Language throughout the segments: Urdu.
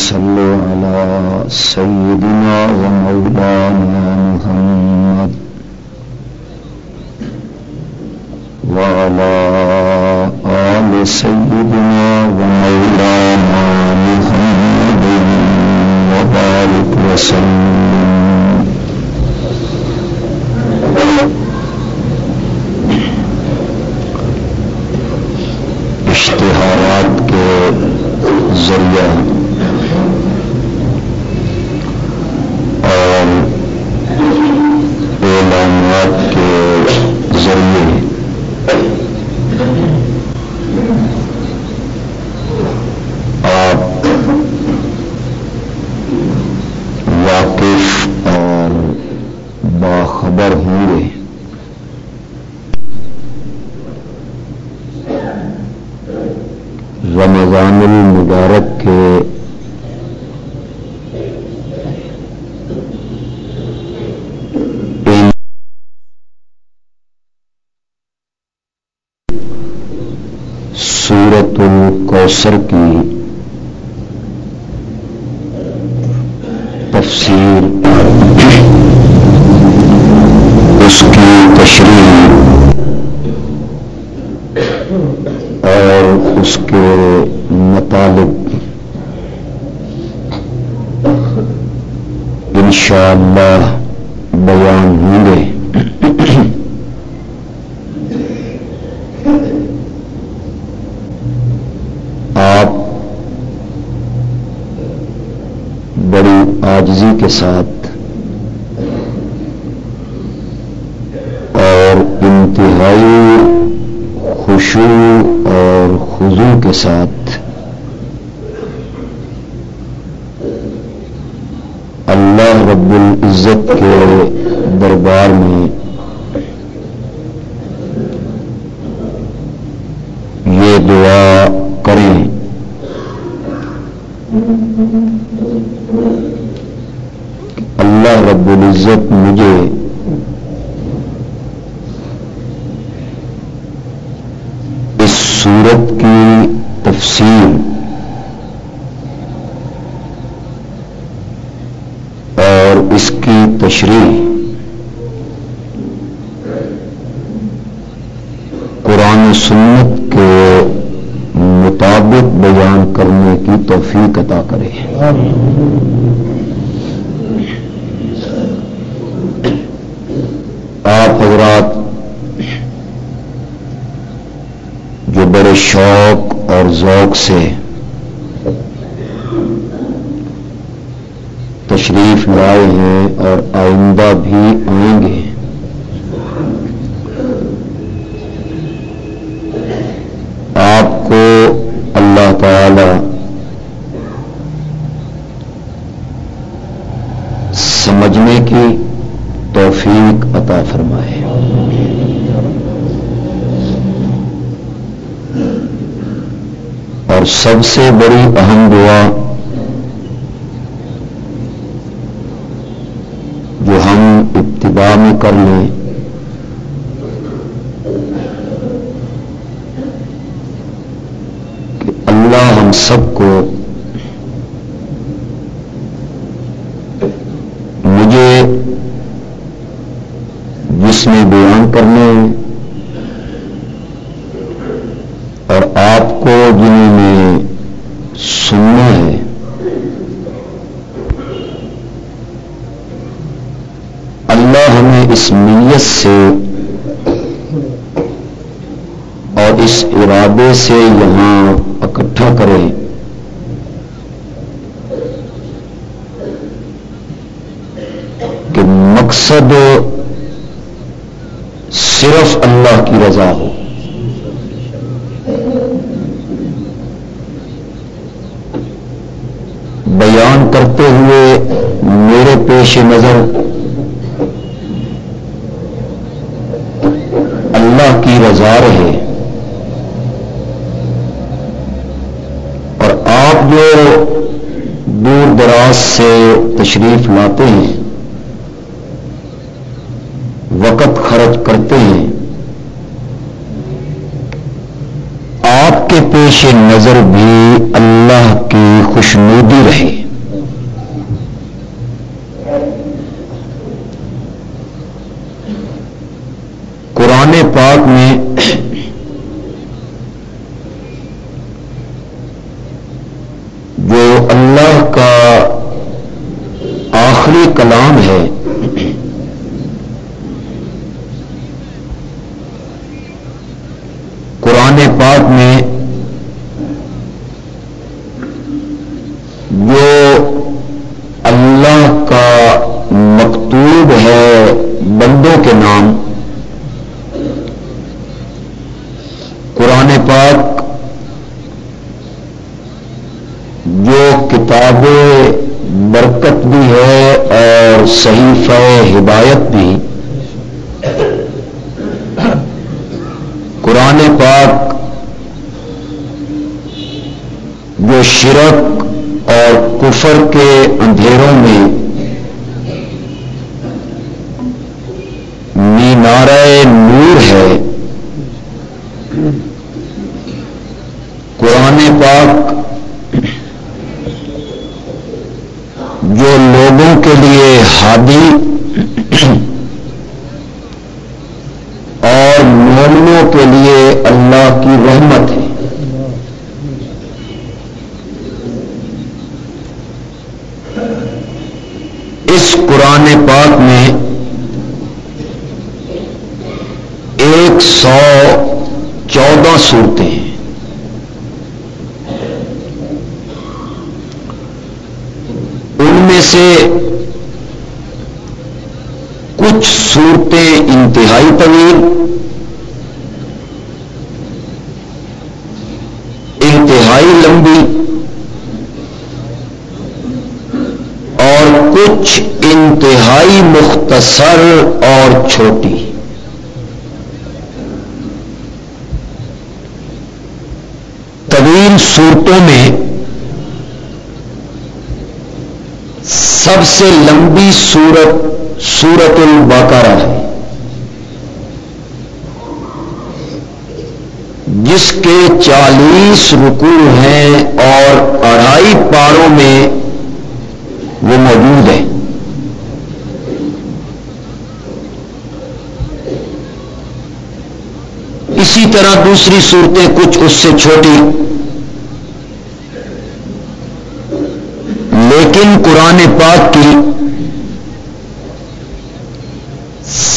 صلوا على سيدنا ومولانا محمد وعلى آل سيدنا ومولانا محمد وبارك وسلم. اشتہارات کے ذریعہ انتہائی خوشو اور خزو کے ساتھ۔ اللہ رب العزت کے دربار میں یہ دعا کریں۔ اللہ رب العزت مجھے اور سے تشریف لائے ہیں اور آئندہ بھی آئیں گے۔ اور سب سے بڑی اہم دعا جو ہم ابتدا میں کر لیں، کہ اللہ ہم سب کو مجھے جس میں بیان کرنے اور آپ کو جنہوں نے سننا ہے اللہ ہمیں اس نیت سے اور اس سے یہاں اکٹھا کرے کہ مقصد صرف اللہ کی رضا ہو۔ بیان کرتے ہوئے میرے پیش نظر نظر بھی اللہ کی خوشنودی رہے۔ جو شرک اور کفر کے اندھیروں میں مینار نور ہے قرآن پاک جو لوگوں کے لیے ہادی اور مومنوں کے لیے اللہ کی رحمت ہے اس قرآن پاک میں ایک سو چودہ سور ہیں ان میں سے کچھ صورتیں انتہائی طویل انتہائی لمبی اور کچھ انتہائی مختصر اور چھوٹی۔ طویل صورتوں میں سب سے لمبی سورت سورت البقرہ ہے۔ جس کے چالیس رکوع ہیں اور اڑائی پاروں میں وہ موجود ہے اسی طرح دوسری صورتیں کچھ اس سے چھوٹی۔ لیکن قرآن پاک کی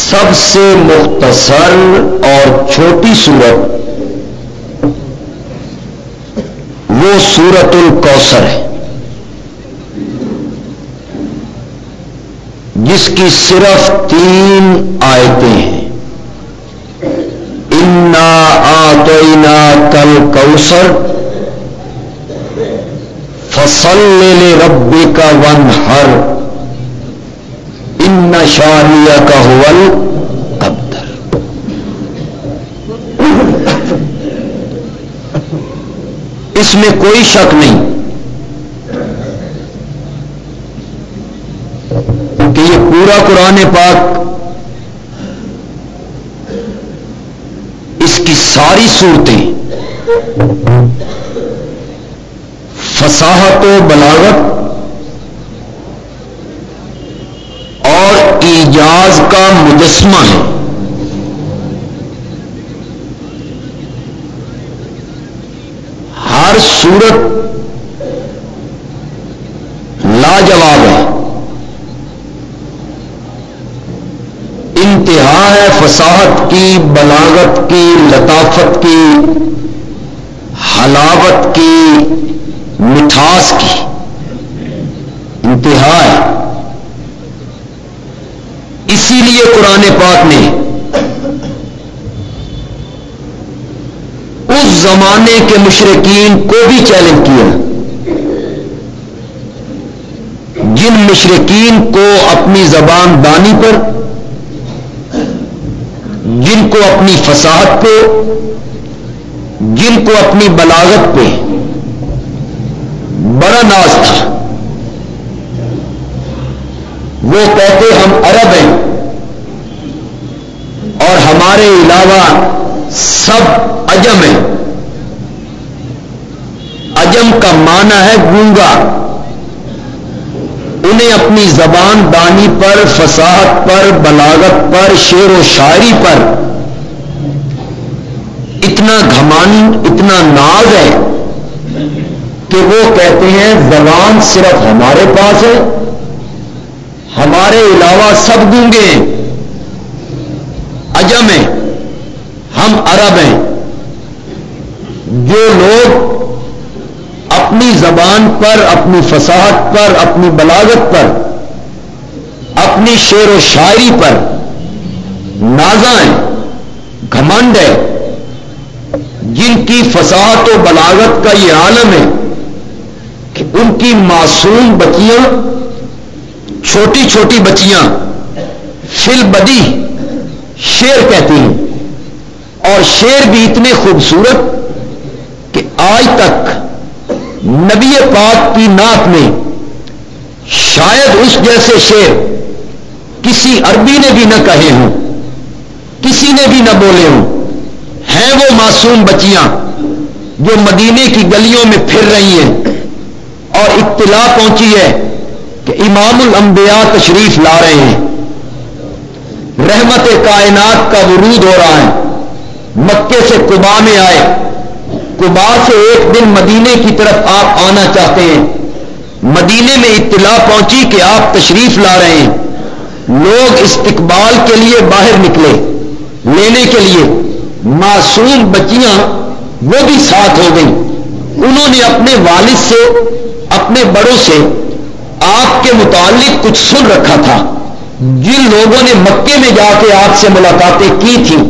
سب سے مختصر اور چھوٹی صورت وہ سورت الکوثر ہے۔ جس کی صرف تین آیتیں ہیں۔ کل فصل لے ربی کا ون ہر ان شاریہ کا حول ابدر اس میں کوئی شک نہیں کہ یہ پورا قرآن پاک اس کی ساری صورتیں فصاحت و بلاغت اور ایجاز کا مجسمہ ہے۔ ہر صورت لاجواب ہے۔ انتہا ہے فصاحت کی، بلاغت کی، لطافت کی حلاوت کی، مٹھاس کی، انتہا ہے۔ اسی لیے قرآن پاک نے اس زمانے کے مشرقین کو بھی چیلنج کیا۔ جن مشرقین کو اپنی زبان دانی پر، جن کو اپنی فساحت پہ جن کو اپنی بلاغت پہ بڑا ناز تھا، وہ کہتے ہم عرب ہیں اور ہمارے علاوہ سب اجم ہیں۔ اجم کا معنی ہے گونگا۔ انہیں اپنی زبان دانی پر، فساد پر، بلاغت پر، شعر و شاعری پر اتنا گھمان اتنا ناز ہے کہ وہ کہتے ہیں، زبان صرف ہمارے پاس ہے، ہمارے علاوہ سب گونگے ہیں۔ اجم ہیں، ہم عرب ہیں۔ جو لوگ اپنی زبان پر، اپنی فساحت پر، اپنی بلاغت پر، اپنی شعر و شاعری پر نازاں گھمنڈ ہے جن و بلاغت کا یہ عالم ہے کہ ان کی معصوم بچیاں، چھوٹی چھوٹی بچیاں، فل بدی شیر کہتی ہیں۔ اور شیر بھی اتنے خوبصورت کہ آج تک نبی پاک کی نعت میں شاید اس جیسے شیر کسی عربی نے بھی نہ کہے ہوں، کسی نے بھی نہ بولے ہوں۔ ہیں وہ معصوم بچیاں۔ جو مدینے کی گلیوں میں پھر رہی ہیں۔ اور اطلاع پہنچی ہے کہ امام الانبیاء تشریف لا رہے ہیں۔ رحمت کائنات کا ورود ہو رہا ہے۔ مکے سے کبا میں آئے۔ کبا سے ایک دن مدینے کی طرف آپ آنا چاہتے ہیں۔ مدینے میں اطلاع پہنچی کہ آپ تشریف لا رہے ہیں۔ لوگ استقبال کے لیے باہر نکلے۔ لینے کے لیے۔ معصوم بچیاں وہ بھی ساتھ ہو گئیں انہوں نے اپنے والد سے، اپنے بڑوں سے آپ کے متعلق کچھ سن رکھا تھا۔ جن لوگوں نے مکے میں جا کے آپ سے ملاقاتیں کی تھیں،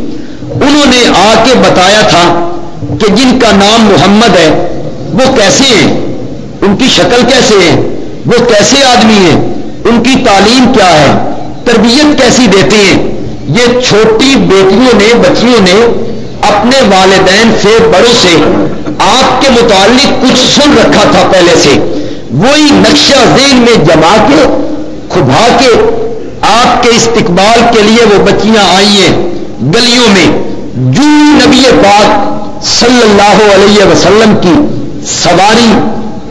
انہوں نے آ کے بتایا تھا کہ جن کا نام محمد ہے، وہ کیسے ہیں؟ ان کی شکل کیسے ہے وہ کیسے آدمی ہیں؟ ان کی تعلیم کیا ہے؟ تربیت کیسی دیتے ہیں؟ یہ چھوٹی بیٹیوں نے، بچیوں نے اپنے والدین سے بڑوں سے آپ کے متعلق کچھ سن رکھا تھا پہلے سے۔ وہی نقشہ ذہن میں جما کے کھبا کے آپ کے استقبال کے لیے وہ بچیاں آئی ہیں گلیوں میں۔ جو نبی پاک صلی اللہ علیہ وسلم کی سواری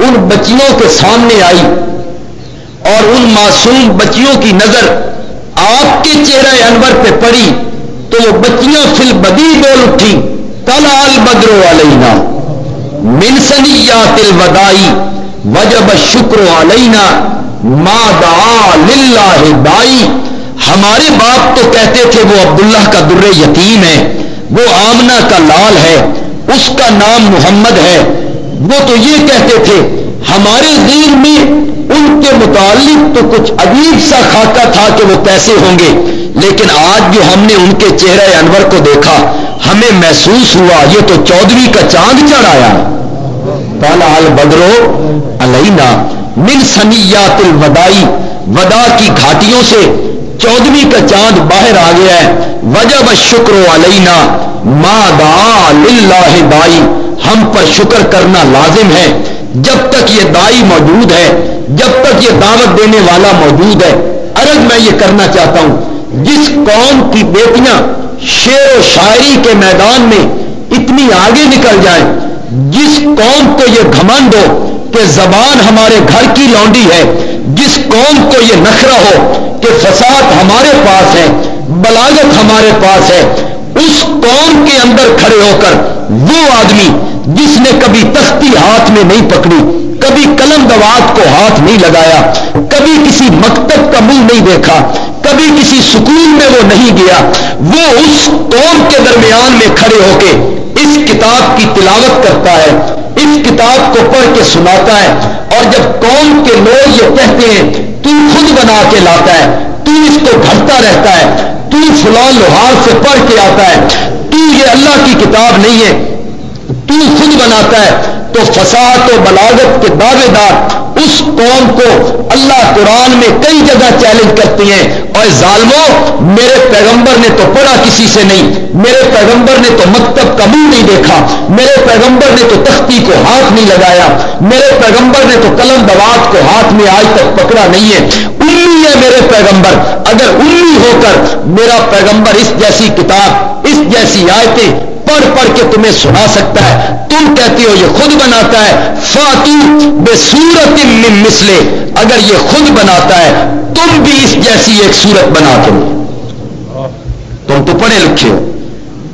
ان بچیوں کے سامنے آئی اور ان معصوم بچیوں کی نظر آپ کے چہرہ انور پہ پڑی۔ تو وہ بچیاں فل بدی بول اٹھی تلال بدرو علینا منسنیات الودائی وجب شکر علینا، ما دعا للہ بائی۔ ہمارے باپ تو کہتے تھے، وہ عبداللہ کا در یتیم ہے، وہ آمنا کا لال ہے، اس کا نام محمد ہے۔ وہ تو یہ کہتے تھے ہمارے دین میں ان کے متعلق تو کچھ عجیب سا خاکہ تھا کہ وہ کیسے ہوں گے۔ لیکن آج جو ہم نے ان کے چہرے انور کو دیکھا، ہمیں محسوس ہوا، یہ تو چودھری کا چاند چڑھایا بدرو علینا من سنیات الودائی ودا کی گھاٹیوں سے چودویں کا چاند باہر آ گیا ہے۔ وجہ و شکر علینا ما دا للہ دائی ہم پر شکر کرنا لازم ہے۔ جب تک یہ دائی موجود ہے، جب تک یہ دعوت دینے والا موجود ہے۔ ارد میں یہ کرنا چاہتا ہوں، جس قوم کی بیٹیاں شعر و شاعری کے میدان میں اتنی آگے نکل جائیں، جس قوم کو یہ گھمنڈ ہو کہ زبان ہمارے گھر کی لونڈی ہے، جس قوم کو یہ نخرا ہو کہ فساد ہمارے پاس ہے، بلاغت ہمارے پاس ہے، اس قوم کے اندر کھڑے ہو کر وہ آدمی جس نے کبھی تختی ہاتھ میں نہیں پکڑی، کبھی قلم دوات کو ہاتھ نہیں لگایا، کبھی کسی مکتب کا منہ نہیں دیکھا، کبھی کسی سکون میں وہ نہیں گیا۔ وہ اس قوم کے درمیان میں کھڑے ہو کے اس کتاب کی تلاوت کرتا ہے، اس کتاب کو پڑھ کے سناتا ہے۔ اور جب قوم کے لوگ یہ کہتے ہیں، تو خود بنا کے لاتا ہے، تو اس کو گھرتا رہتا ہے، تو فلاں لوہار سے پڑھ کے آتا ہے، تو یہ اللہ کی کتاب نہیں ہے تو خود بناتا ہے، تو فساد و بلاغت کے دعوے دار اس قوم کو اللہ قرآن میں کئی جگہ چیلنج کرتی ہیں۔ اور ظالموں، میرے پیغمبر نے تو پڑھا کسی سے نہیں، میرے پیغمبر نے تو مکتب کا منہ نہیں دیکھا، میرے پیغمبر نے تو تختی کو ہاتھ نہیں لگایا، میرے پیغمبر نے تو قلم دوات کو ہاتھ میں آج تک پکڑا نہیں ہے۔ امی ہے میرے پیغمبر، اگر امی ہو کر میرا پیغمبر اس جیسی کتاب، اس جیسی آیتیں پڑھ پڑھ کے تمہیں سنا سکتا ہے۔ تم کہتے ہو یہ خود بناتا ہے۔ فاتو بے سورت مسلے اگر یہ خود بناتا ہے، تم بھی اس جیسی ایک صورت بنا دو تم تو پڑھے لکھے ہو۔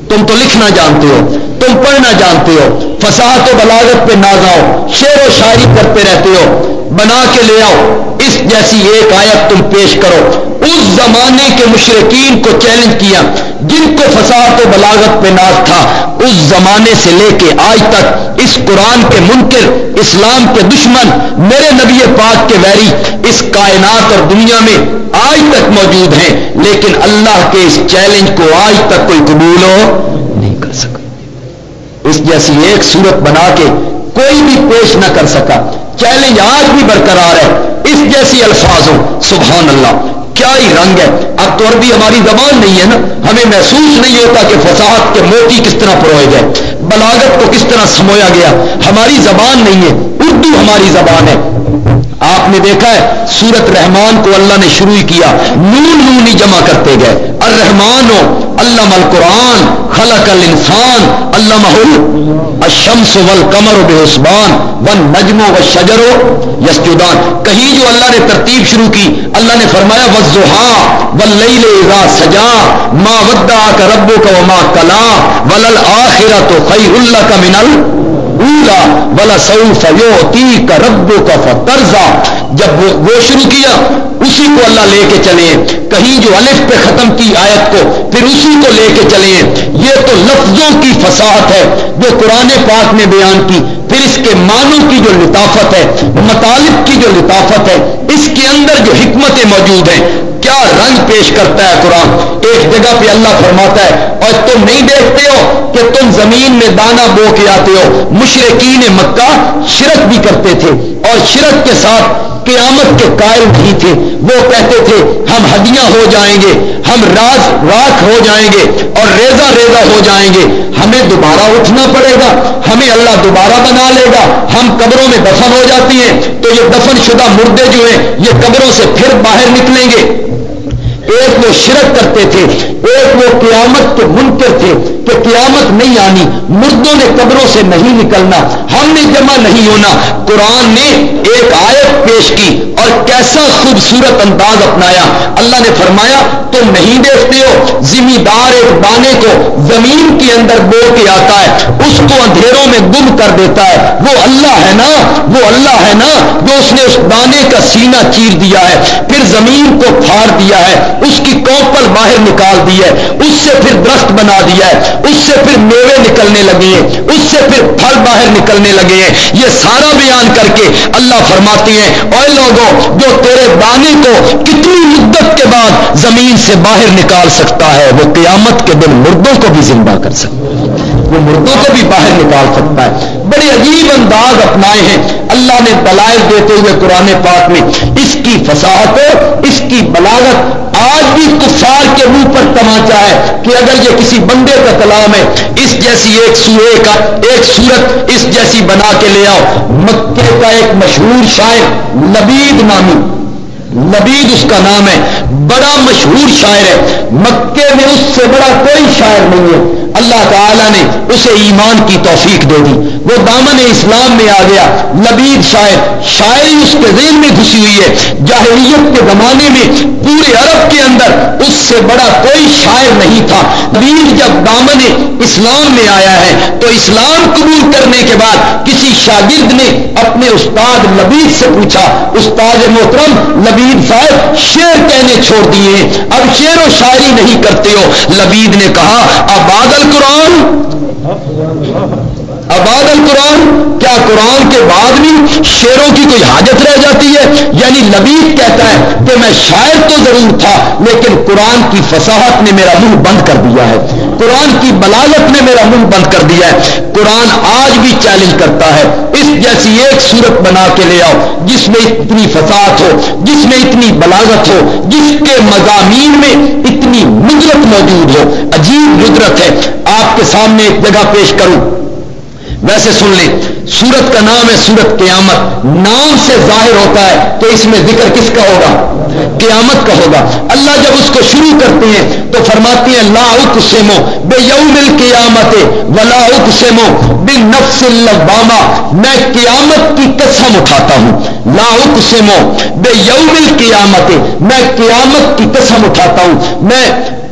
تم تو لکھنا جانتے ہو۔ تم پڑھنا جانتے ہو۔ فساد و بلاغت پہ نہ جاؤ شعر و شاعری کرتے رہتے ہو۔ بنا کے لے آؤ۔ اس جیسی ایک آیت تم پیش کرو۔ اس زمانے کے مشرقین کو چیلنج کیا، جن کو فساد و بلاغت پہ ناز تھا، اس زمانے سے لے کے آج تک اس قرآن کے منکر، اسلام کے دشمن، میرے نبی پاک کے ویری اس کائنات اور دنیا میں آج تک موجود ہیں، لیکن اللہ کے اس چیلنج کو آج تک کوئی قبول ہو نہیں کر سکا۔ اس جیسی ایک صورت بنا کے کوئی بھی پیش نہ کر سکا۔ چیلنج آج بھی برقرار ہے۔ اس جیسی الفاظ ہو سبحان اللہ۔ کیا ہی رنگ ہے؟ اب تو عربی ہماری زبان نہیں ہے نا؟ ہمیں محسوس نہیں ہوتا کہ فساد کے موتی کس طرح پروئے گئے۔ بلاغت کو کس طرح سمویا گیا؟ ہماری زبان نہیں ہے، اردو ہماری زبان ہے۔ آپ نے دیکھا ہے، سورت رحمان کو اللہ نے شروع کیا۔ نون نون ہی جمع کرتے گئے۔ الرحمان ہو اللہ قرآن خلق الانسان اللہ محل الشمس والقمر بے عثمان ون نجم و شجر یسجدان۔ کہیں جو اللہ نے ترتیب شروع کی، اللہ نے فرمایا وزحا واللیل اذا سجا، ما ودا کا ربو کا وما کلا ولل آخرت خیر اللہ کا منل اولا بلا سعود فیوتی کا ربو کا فترزا جب وہ شروع کیا، اسی کو اللہ لے کے چلے۔ کہیں جو الف پہ ختم کی آیت کو، پھر اسی کو لے کے چلے۔ یہ تو لفظوں کی فساحت ہے، جو قرآن پاک نے بیان کی۔ پھر اس کے معنوں کی جو لطافت ہے، مطالب کی جو لطافت ہے، اس کے اندر جو حکمتیں موجود ہیں کیا رنگ پیش کرتا ہے قرآن؟ ایک جگہ پہ اللہ فرماتا ہے، اور تم نہیں دیکھتے ہو کہ تم زمین میں دانا بو کے آتے ہو۔ مشرقین مکہ شرک بھی کرتے تھے، اور شرک کے ساتھ قیامت کے قائل نہیں تھے۔ وہ کہتے تھے، ہم ہڈیاں ہو جائیں گے، ہم راز، راکھ ہو جائیں گے، اور ریزا ریزا ہو جائیں گے۔ ہمیں دوبارہ اٹھنا پڑے گا، ہمیں اللہ دوبارہ بنا لے گا۔ ہم قبروں میں دفن ہو جاتی ہیں، تو یہ دفن شدہ مردے جو ہیں، یہ قبروں سے پھر باہر نکلیں گے۔ ایک وہ شرک کرتے تھے ایک وہ قیامت کے منکر تھے۔ کہ قیامت نہیں آنی، مردوں نے قبروں سے نہیں نکلنا، ہم نے جمع نہیں ہونا۔ قرآن نے ایک آیت پیش کی اور کیسا خوبصورت انداز اپنایا۔ اللہ نے فرمایا، تم نہیں دیکھتے ہو ذمہ دار ایک بانے کو زمین کے اندر بو کے آتا ہے، اس کو اندھیروں میں گم کر دیتا ہے۔ وہ اللہ ہے نا، وہ اللہ ہے نا، جو اس نے اس دانے کا سینہ چیر دیا ہے۔ پھر زمین کو پھاڑ دیا ہے، اس کی کوپل باہر نکال دی ہے، اس سے پھر درخت بنا دیا ہے۔ اس سے پھر میوے نکلنے لگے ہیں، اس سے پھر پھل باہر نکلنے لگے ہیں۔ یہ سارا بیان کر کے اللہ فرماتی ہیں اور لوگوں، جو تیرے دانے کو کتنی مدت کے بعد زمین سے باہر نکال سکتا ہے، وہ قیامت کے دن مردوں کو بھی زندہ کر سکتا ہے۔ وہ مردوں کو بھی باہر نکال سکتا ہے۔ بڑے عجیب انداز اپنائے ہیں۔ اللہ نے دلائل دیتے ہوئے قرآن پاک میں اس کی فساحت اس کی بلاغت آج بھی کفار کے منہ پر تماچا ہے کہ اگر یہ کسی بندے کا کلام ہے، اس جیسی ایک سورے کا ایک سورت اس جیسی بنا کے لے آؤ۔ مکے کا ایک مشہور شاعر، لبید نامی۔ نبید اس کا نام ہے، بڑا مشہور شاعر ہے۔ مکے میں اس سے بڑا کوئی شاعر نہیں ہے۔ اللہ تعالیٰ نے اسے ایمان کی توفیق دے دی۔ وہ دامن اسلام میں آ گیا۔ نبید شاعر، شاعری اس کے ذہن میں گھسی ہوئی ہے۔ جاہلیت کے زمانے میں پورے عرب کے اندر اس سے بڑا کوئی شاعر نہیں تھا۔ لبید جب دامن اسلام میں آیا ہے، تو اسلام قبول کرنے کے بعد کسی شاگرد نے اپنے استاد لبید سے پوچھا، استاد محترم، لبید صاحب، شعر کہنے چھوڑ دیے اب شعر و شاعری نہیں کرتے ہو۔ لبید نے کہا اب القرآن اباد القرآن، کیا قرآن کے بعد بھی شیروں کی کوئی حاجت رہ جاتی ہے؟ یعنی لبیب کہتا ہے کہ میں شاعر تو ضرور تھا، لیکن قرآن کی فصاحت نے میرا منہ بند کر دیا ہے۔ قرآن کی بلاغت نے میرا منہ بند کر دیا ہے۔ قرآن آج بھی چیلنج کرتا ہے۔ اس جیسی ایک صورت بنا کے لے آؤ، جس میں اتنی فساد ہو، جس میں اتنی بلاغت ہو، جس کے مضامین میں اتنی ندرت موجود ہو۔ عجیب ندرت ہے۔ آپ کے سامنے ایک جگہ پیش کروں۔ ویسے سن لیں، سورت کا نام ہے سورت قیامت۔ نام سے ظاہر ہوتا ہے تو اس میں ذکر کس کا ہوگا؟ قیامت کا ہوگا۔ اللہ جب اس کو شروع کرتے ہیں تو فرماتی ہیں، لا اقسمو بے یوم القیامت ولا اقسمو بن نفس میں قیامت کی قسم اٹھاتا ہوں۔ لا اقسمو بے یوم القیامت۔ میں قیامت کی قسم اٹھاتا ہوں۔ میں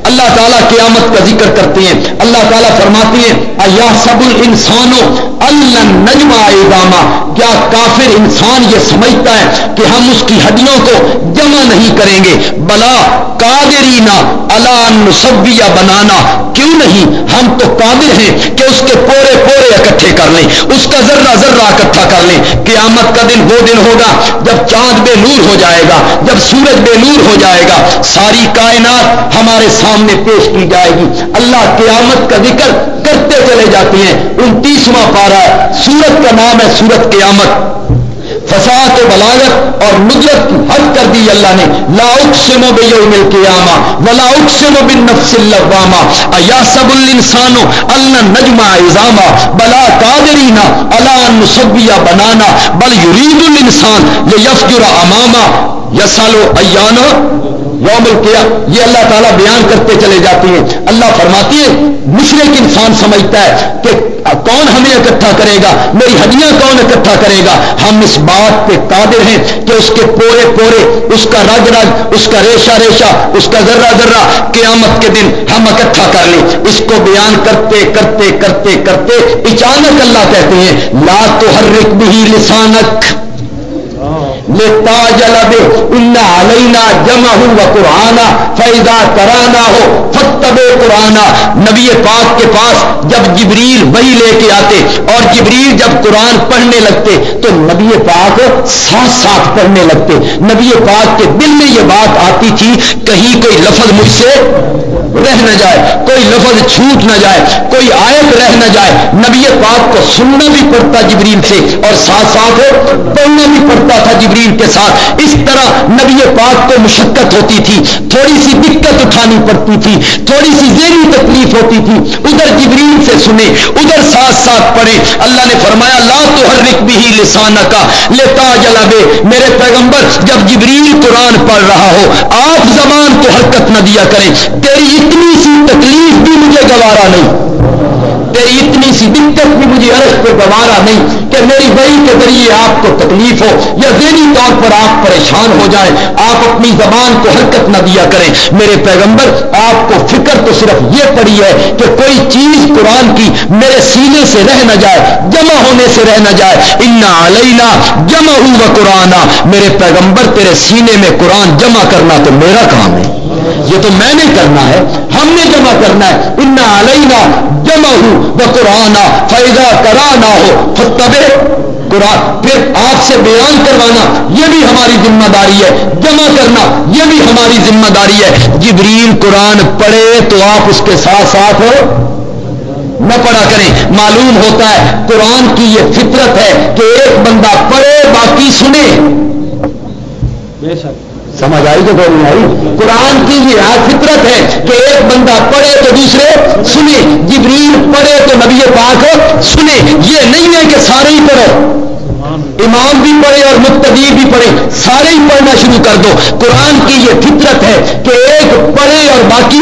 اللہ تعالیٰ قیامت کا ذکر کرتے ہیں، اللہ تعالیٰ فرماتی ہیں، ایا سب الانسانوں اللہ نجما ادامہ کیا کافر انسان یہ سمجھتا ہے کہ ہم اس کی ہڈیوں کو جمع نہیں کریں گے؟ بلا کادرینا اللہ نصبیہ بنانا۔ کیوں نہیں؟ ہم تو قادر ہیں کہ اس کے پورے پورے اکٹھے کر لیں، اس کا ذرہ ذرہ اکٹھا کر لیں۔ قیامت کا دن وہ دن ہوگا جب چاند بے نور ہو جائے گا، جب سورج بے نور ہو جائے گا۔ ساری کائنات ہمارے سامنے پیش کی جائے گی۔ اللہ قیامت کا ذکر کرتے چلے جاتے ہیں۔ انتیسواں پارا سورت کا نام ہے سورت قیامت۔ فساد و بلاغت اور نجرت کی حد کر دی اللہ نے۔ لا اقسم بیوم القیامہ ولا اقسم بالنفس اللوامہ۔ ایا سب الانسان اللہ نجمع عظامہ۔ بلا قادرینا الا نصبیہ بنانا۔ بل یرید الانسان لیفجر اماما یسالو ایانا یوم القیا یہ اللہ تعالیٰ بیان کرتے چلے جاتے ہیں۔ اللہ فرماتی ہے مشرق انسان سمجھتا ہے کہ کون ہمیں اکٹھا کرے گا، میری ہڈیاں کون اکٹھا کرے گا؟ ہم اس بات پہ قادر ہیں کہ اس کے پورے پورے، اس کا رگ رگ، اس کا ریشا ریشا اس کا ذرہ ذرہ قیامت کے دن ہم اکٹھا کر لیں۔ اس کو بیان کرتے کرتے کرتے کرتے اچانک اللہ کہتے ہیں، لا تو ہر رک بھی لسانک۔ علینا جمع ہوں قرآن فیضا کرانا ہو فتب قرآن نبی پاک کے پاس جب جبریل وہی لے کے آتے اور جبریل جب قرآن پڑھنے لگتے تو نبی پاک ساتھ ساتھ پڑھنے لگتے۔ نبی پاک کے دل میں یہ بات آتی تھی، کہیں کوئی لفظ مجھ سے رہ نہ جائے، کوئی لفظ چھوٹ نہ جائے، کوئی آیت رہ نہ جائے۔ نبی پاک کو سننا بھی پڑتا جبریل سے اور ساتھ ساتھ پڑھنا بھی پڑتا تھا جبریل کے ساتھ اس طرح نبی پاک کو مشقت ہوتی تھی، تھوڑی سی دقت اٹھانی پڑتی تھی، تھوڑی سی ذہنی تکلیف ہوتی تھی۔ ادھر جبریل سے سنے ادھر ساتھ ساتھ پڑھے اللہ نے فرمایا، لا تو ہر رک بھی لسانہ کا لیتا جلابے میرے پیغمبر، جب جبریل قرآن پڑھ رہا ہو، آپ زبان کو حرکت نہ دیا کریں۔ تیری اتنی سی تکلیف بھی مجھے گوارا نہیں۔ تیری اتنی سی دقت بھی مجھے عرض پہ گوارا نہیں کہ میری بئی کے ذریعے آپ کو تکلیف ہو یا ذہنی طور پر آپ پریشان ہو جائیں، آپ اپنی زبان کو حرکت نہ دیا کریں۔ میرے پیغمبر، آپ کو فکر تو صرف یہ پڑی ہے کہ کوئی چیز قرآن کی میرے سینے سے رہ نہ جائے، جمع ہونے سے رہ نہ جائے۔ انا علینا جمع ہوں قرآن میرے پیغمبر، تیرے سینے میں قرآن جمع کرنا تو میرا کام ہے۔ یہ تو میں نے کرنا ہے، ہم نے جمع کرنا ہے۔ انا علینا جمع ہوں وہ قرآن فائدہ کرانا ہو فتبے قرآن۔ پھر آپ سے بیان کروانا، یہ بھی ہماری ذمہ داری ہے۔ جمع کرنا، یہ بھی ہماری ذمہ داری ہے۔ جبریل قرآن پڑھے تو آپ اس کے ساتھ ساتھ ہو نہ پڑھا کریں۔ معلوم ہوتا ہے، قرآن کی یہ فطرت ہے کہ ایک بندہ پڑھے، باقی سنے۔ بے شک۔ سمجھ آئی تو کوئی نہیں آئی؟ قرآن کی یہ فطرت ہے کہ ایک بندہ پڑھے تو دوسرے سنے جبریل پڑھے تو نبی پاک سنے یہ نہیں ہے کہ سارے ہی پڑھے۔ امام بھی پڑھے اور مقتدیر بھی پڑھے۔ سارے ہی پڑھنا شروع کر دو۔ قرآن کی یہ فطرت ہے کہ ایک پڑھے اور باقی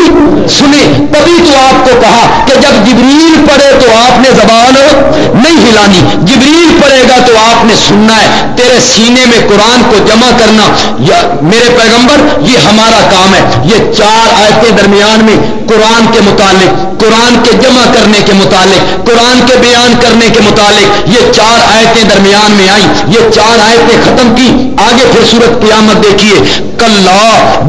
سنے۔ تبھی تو آپ کو کہا کہ جب جبریل پڑھے تو آپ نے زبان نہیں ہلانی۔ جبریل پڑھے گا تو آپ نے سننا ہے۔ تیرے سینے میں قرآن کو جمع کرنا۔ یا میرے پیغمبر، یہ ہمارا کام ہے۔ یہ چار آیتیں درمیان میں قرآن کے متعلق، قرآن کے جمع کرنے کے متعلق، قرآن کے بیان کرنے کے متعلق، یہ چار آیتیں درمیان میں آئیں، یہ چار آیتیں ختم کی، آگے پھر صورت قیامت دیکھیے کل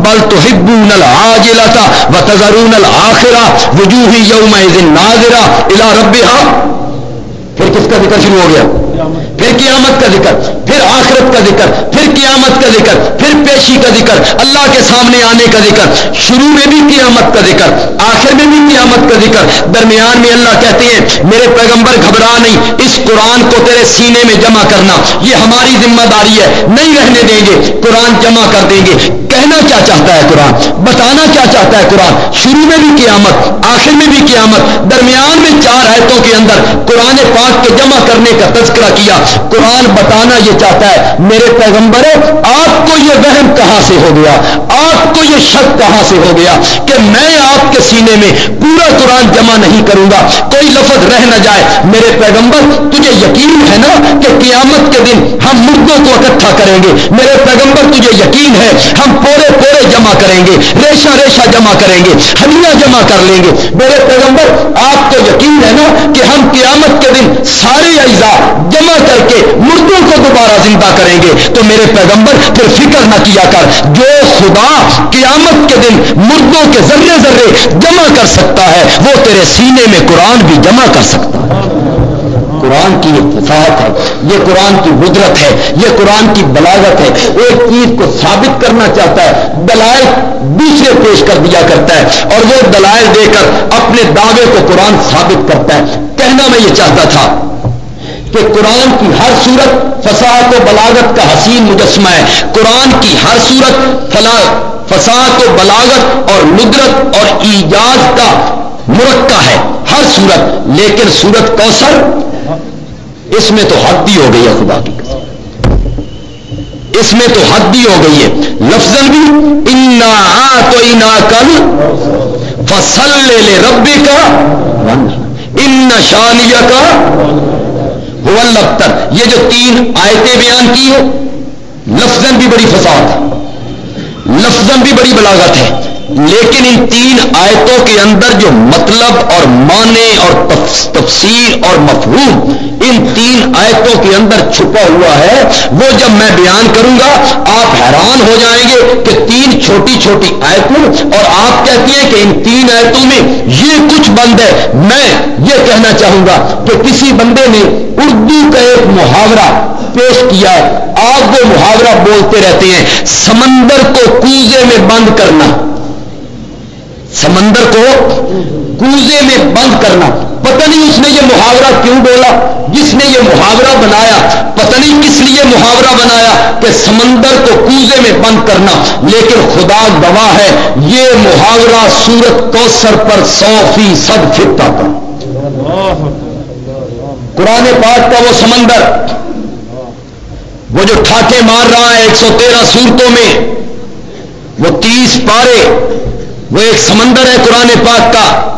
بل تو ہبو نل آج لتا و تذرون الآخرا وجوہ یوم ناظرہ الا رب پھر کس کا ذکر شروع ہو گیا؟ پھر قیامت کا ذکر، پھر آخرت کا ذکر، پھر قیامت کا ذکر، پھر پیشی کا ذکر، اللہ کے سامنے آنے کا ذکر، شروع میں بھی قیامت کا ذکر، آخر میں بھی قیامت کا ذکر۔ درمیان میں اللہ کہتے ہیں، میرے پیغمبر گھبرا نہیں، اس قرآن کو تیرے سینے میں جمع کرنا، یہ ہماری ذمہ داری ہے، نہیں رہنے دیں گے، قرآن جمع کر دیں گے۔ کہنا کیا چاہتا ہے قرآن؟ بتانا کیا چاہتا ہے قرآن؟ شروع میں بھی قیامت، آخر میں بھی قیامت۔ درمیان میں چار آیتوں کے اندر قرآن پاک کے جمع کرنے کا تذکرہ پیدا کیا۔ قرآن بتانا یہ چاہتا ہے، میرے پیغمبر آپ کو یہ وہم کہاں سے ہو گیا؟ آپ کو یہ شک کہاں سے ہو گیا کہ میں آپ کے سینے میں پورا قرآن جمع نہیں کروں گا؟ کوئی لفظ رہ نہ جائے۔ میرے پیغمبر، تجھے یقین ہے نا کہ قیامت کے دن ہم مردوں کو اکٹھا کریں گے۔ میرے پیغمبر، تجھے یقین ہے، ہم پورے پورے جمع کریں گے۔ ریشا ریشا جمع کریں گے، ہڈیاں جمع کر لیں گے۔ میرے پیغمبر، آپ کو یقین ہے نا کہ ہم قیامت کے دن سارے اجزاء جمع کر کے مردوں کو دوبارہ زندہ کریں گے۔ تو میرے پیغمبر، پھر فکر نہ کیا کر۔ جو خدا قیامت کے دن مردوں کے ذرے ذرے جمع کر سکتا ہے، وہ تیرے سینے میں قرآن بھی جمع کر سکتا ہے۔ قرآن کی فساحت ہے، یہ قرآن کی قدرت ہے، یہ قرآن کی بلاغت ہے۔ ایک چیز کو ثابت کرنا چاہتا ہے، دلائل دوسرے پیش کر دیا کرتا ہے۔ اور وہ دلائل دے کر اپنے دعوے کو قرآن ثابت کرتا ہے۔ کہنا میں یہ چاہتا تھا کہ قرآن کی ہر صورت فساحت و بلاغت کا حسین مجسمہ ہے۔ قرآن کی ہر صورت فساد و بلاغت اور ندرت اور ایجاز کا مرکہ ہے۔ ہر صورت، لیکن صورت کوثر، اس میں تو حد ہو گئی ہے خدا کی اس میں تو حد ہو گئی ہے۔ لفظ بھی، انا تو انا کل فصل لے لے ربی کا ان شانیہ کا لفتر یہ جو تین آیتیں بیان کی ہے لفظن بھی بڑی فساد ہے بھی بڑی بلاغت ہے۔ لیکن ان تین آیتوں کے اندر جو مطلب اور معنی اور تفسیر اور مفہوم ان تین آیتوں کے اندر چھپا ہوا ہے، وہ جب میں بیان کروں گا، آپ حیران ہو جائیں گے کہ تین چھوٹی چھوٹی آیتوں اور آپ کہتی ہیں کہ ان تین آیتوں میں یہ کچھ بند ہے۔ میں یہ کہنا چاہوں گا کہ کسی بندے نے اردو کا ایک محاورہ پیش کیا آپ وہ محاورہ بولتے رہتے ہیں، سمندر کو کوزے میں بند کرنا۔ سمندر کو کوزے میں بند کرنا۔ پتہ نہیں اس نے یہ محاورہ کیوں بولا، جس نے یہ محاورہ بنایا۔ پتہ نہیں کس لیے محاورہ بنایا کہ سمندر کو کوزے میں بند کرنا۔ لیکن خدا گواہ ہے، یہ محاورہ سورت کوسر پر سو فیصد فکتا تھا۔ قرآن پاک کا وہ سمندر، وہ جو ٹھاٹے مار رہا ہے ایک سو تیرہ سورتوں میں، وہ تیس پارے وہ ایک سمندر ہے قرآن پاک کا۔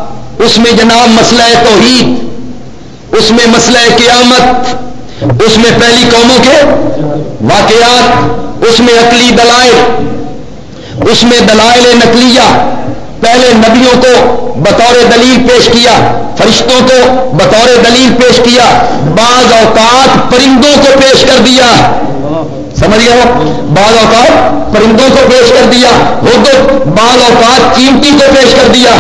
اس میں جناب مسئلہ توحید، اس میں مسئلہ قیامت، اس میں پہلی قوموں کے واقعات، اس میں عقلی دلائل، اس میں دلائل نقلیہ۔ پہلے نبیوں کو بطور دلیل پیش کیا، فرشتوں کو بطور دلیل پیش کیا، بعض اوقات پرندوں کو پیش کر دیا۔ سمجھ گیا بعض اوقات پرندوں کو پیش کر دیا، وہ تو بعض اوقات قیمتی کو پیش کر دیا۔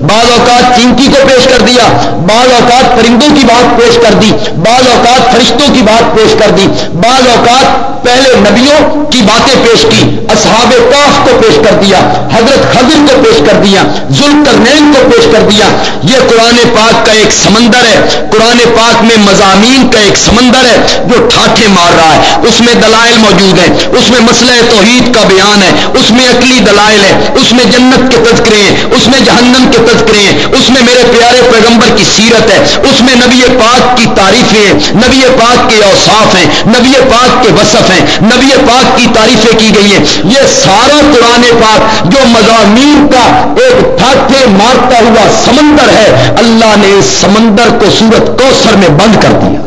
بعض اوقات چینکی کو پیش کر دیا، بعض اوقات پرندوں کی بات پیش کر دی، بعض اوقات فرشتوں کی بات پیش کر دی، بعض اوقات پہلے نبیوں کی باتیں پیش کی، اصحاب کاف کو پیش کر دیا، حضرت خضر کو پیش کر دیا ظلم کرنین کو پیش کر دیا۔ یہ قرآن پاک کا ایک سمندر ہے۔ قرآن پاک میں مضامین کا ایک سمندر ہے جو ٹھاٹھے مار رہا ہے۔ اس میں دلائل موجود ہیں۔ اس میں مسئلہ توحید کا بیان ہے۔ اس میں عقلی دلائل ہے اس میں جنت کے تذکرے ہیں۔ اس میں جہنم کے تذکرے ہیں اس میں میرے پیارے پیغمبر کی سیرت ہے۔ اس میں نبی پاک کی تعریفیں ہیں۔ نبی پاک کے اوصاف ہیں۔ نبی پاک کے وصف ہیں۔ نبی پاک کی تعریفیں کی گئی ہیں۔ یہ سارا قرآن پاک جو مضامین کا ایک ٹھاٹھے مارتا ہوا سمندر ہے، اللہ نے اس سمندر کو سورت کوسر میں بند کر دیا۔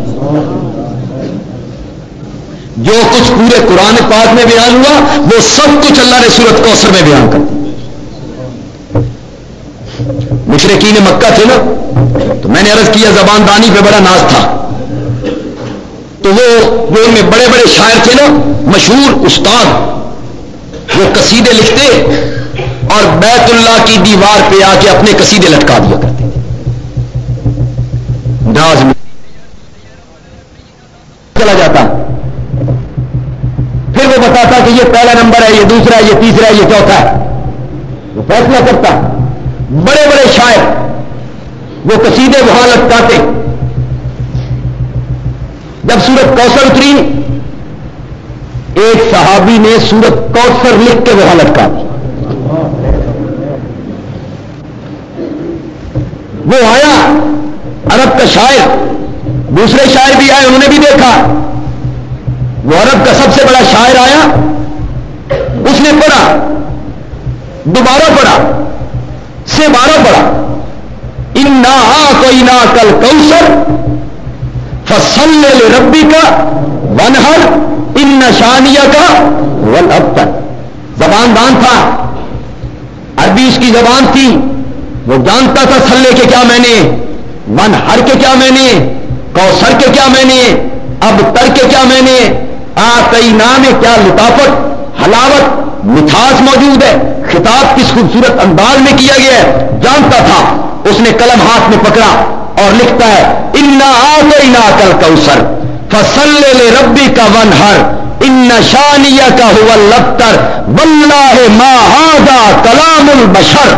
جو کچھ پورے قرآن پاک میں بیان ہوا، وہ سب کچھ اللہ نے سورت کوسر میں بیان کر دیا۔ مشرقین مکہ تھے نا، تو میں نے عرض کیا، زبان دانی پہ بڑا ناز تھا۔ تو وہ جو ان میں بڑے بڑے شاعر تھے نا، مشہور استاد۔ وہ قصیدے لکھتے اور بیت اللہ کی دیوار پہ آ کے اپنے قصیدے لٹکا دیا کرتے ناز میں چلا جاتا۔ پھر وہ بتاتا کہ یہ پہلا نمبر ہے، یہ دوسرا ہے، یہ تیسرا ہے، یہ چوتھا ہے۔ وہ فیصلہ کرتا۔ بڑے بڑے شاعر، وہ قصیدے وہاں لٹکاتے جب سورت کوثر اتری، ایک صحابی نے سورت کوثر لکھ کے وہاں لٹکا دی وہ آیا، عرب کا شاعر، دوسرے شاعر بھی آئے، انہوں نے بھی دیکھا۔ وہ عرب کا سب سے بڑا شاعر آیا، اس نے پڑھا، دوبارہ پڑھا۔ سے بارہ پڑھا ان نہ کوئی نہ کل کوسر فصل ربی کا ونہر ان نشانیہ کا ون اب تک زبان دان تھا۔ عربی اس کی زبان تھی۔ وہ جانتا تھا سلے کے کیا میں نے ون ہر کے کیا میں نے کوسر کے کیا میں نے اب تر کے کیا میں نے۔ آ کئی نام کیا لطافت۔ حلاوت، مٹھاس موجود ہے۔ خطاب کس خوبصورت انداز میں کیا گیا ہے؟ جانتا تھا۔ اس نے قلم ہاتھ میں پکڑا اور لکھتا ہے، انا آ گئی نا کل کوسر فصل ربی کا ون ہر ان شانیہ کا ہوا لبتر لفتر بلّہ ماہدا کلام البشر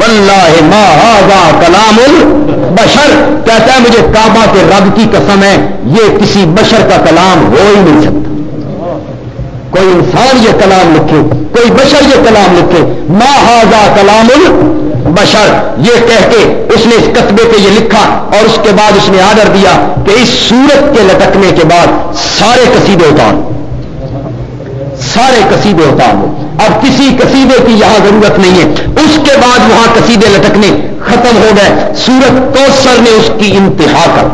بلّہ ماہدا کلام البشر کہتا ہے مجھے کعبہ کے رب کی قسم ہے، یہ کسی بشر کا کلام ہو ہی نہیں سکتا۔ کوئی انسان یہ کلام لکھے، کوئی بشر یہ کلام لکھے ماہدا کلام البشر۔ یہ کہہ کے اس نے اس قطبے پہ یہ لکھا اور اس کے بعد اس نے آڈر دیا کہ اس سورت کے لٹکنے کے بعد سارے قصیدے اتار سارے قصیدے اتار اب کسی قصیدے کی یہاں ضرورت نہیں ہے۔ اس کے بعد وہاں قصیدے لٹکنے ختم ہو گئے۔ سورت کوسر نے اس کی انتہا کر۔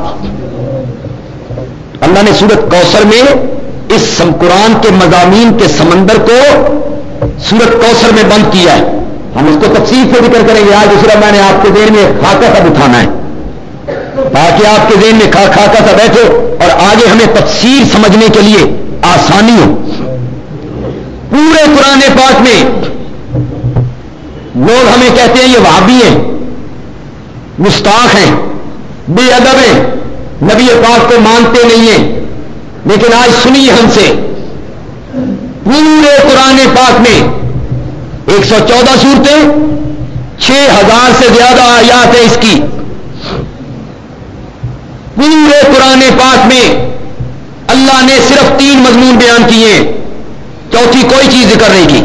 اللہ نے سورت کوسر میں اس قرآن کے مضامین کے سمندر کو سورت کوسر میں بند کیا ہے۔ ہم اس کو تفصیل سے ذکر کریں گے۔ آج دوسرا میں نے آپ کے دین میں خاکہ سب اٹھانا ہے۔ تاکہ آپ کے دین میں خاکہ سا بیٹھے اور آگے ہمیں تفصیل سمجھنے کے لیے آسانی ہو۔ پورے قرآن پاک میں لوگ ہمیں کہتے ہیں، یہ وہابی ہیں مستاق ہیں، بے ادب ہیں۔ نبی پاک کو مانتے نہیں ہیں۔ لیکن آج سنیے ہم سے۔ پورے قرآن پاک میں ایک سو چودہ صورتیں، چھ ہزار سے زیادہ آیات ہیں اس کی۔ پورے قرآن پاک میں اللہ نے صرف تین مضمون بیان کیے چوتھی کوئی چیز ذکر نہیں کی۔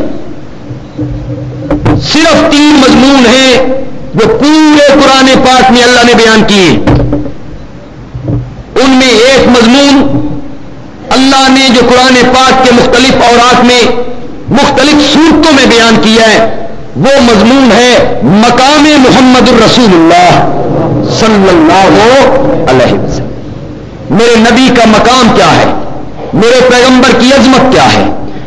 صرف تین مضمون ہیں جو پورے قرآن پاک میں اللہ نے بیان کیے۔ ان میں ایک مضمون اللہ نے جو قرآن پاک کے مختلف اوراق میں مختلف صورتوں میں بیان کیا ہے، وہ مضمون ہے مقام محمد الرسول اللہ صلی اللہ علیہ وسلم۔ میرے نبی کا مقام کیا ہے؟ میرے پیغمبر کی عظمت کیا ہے؟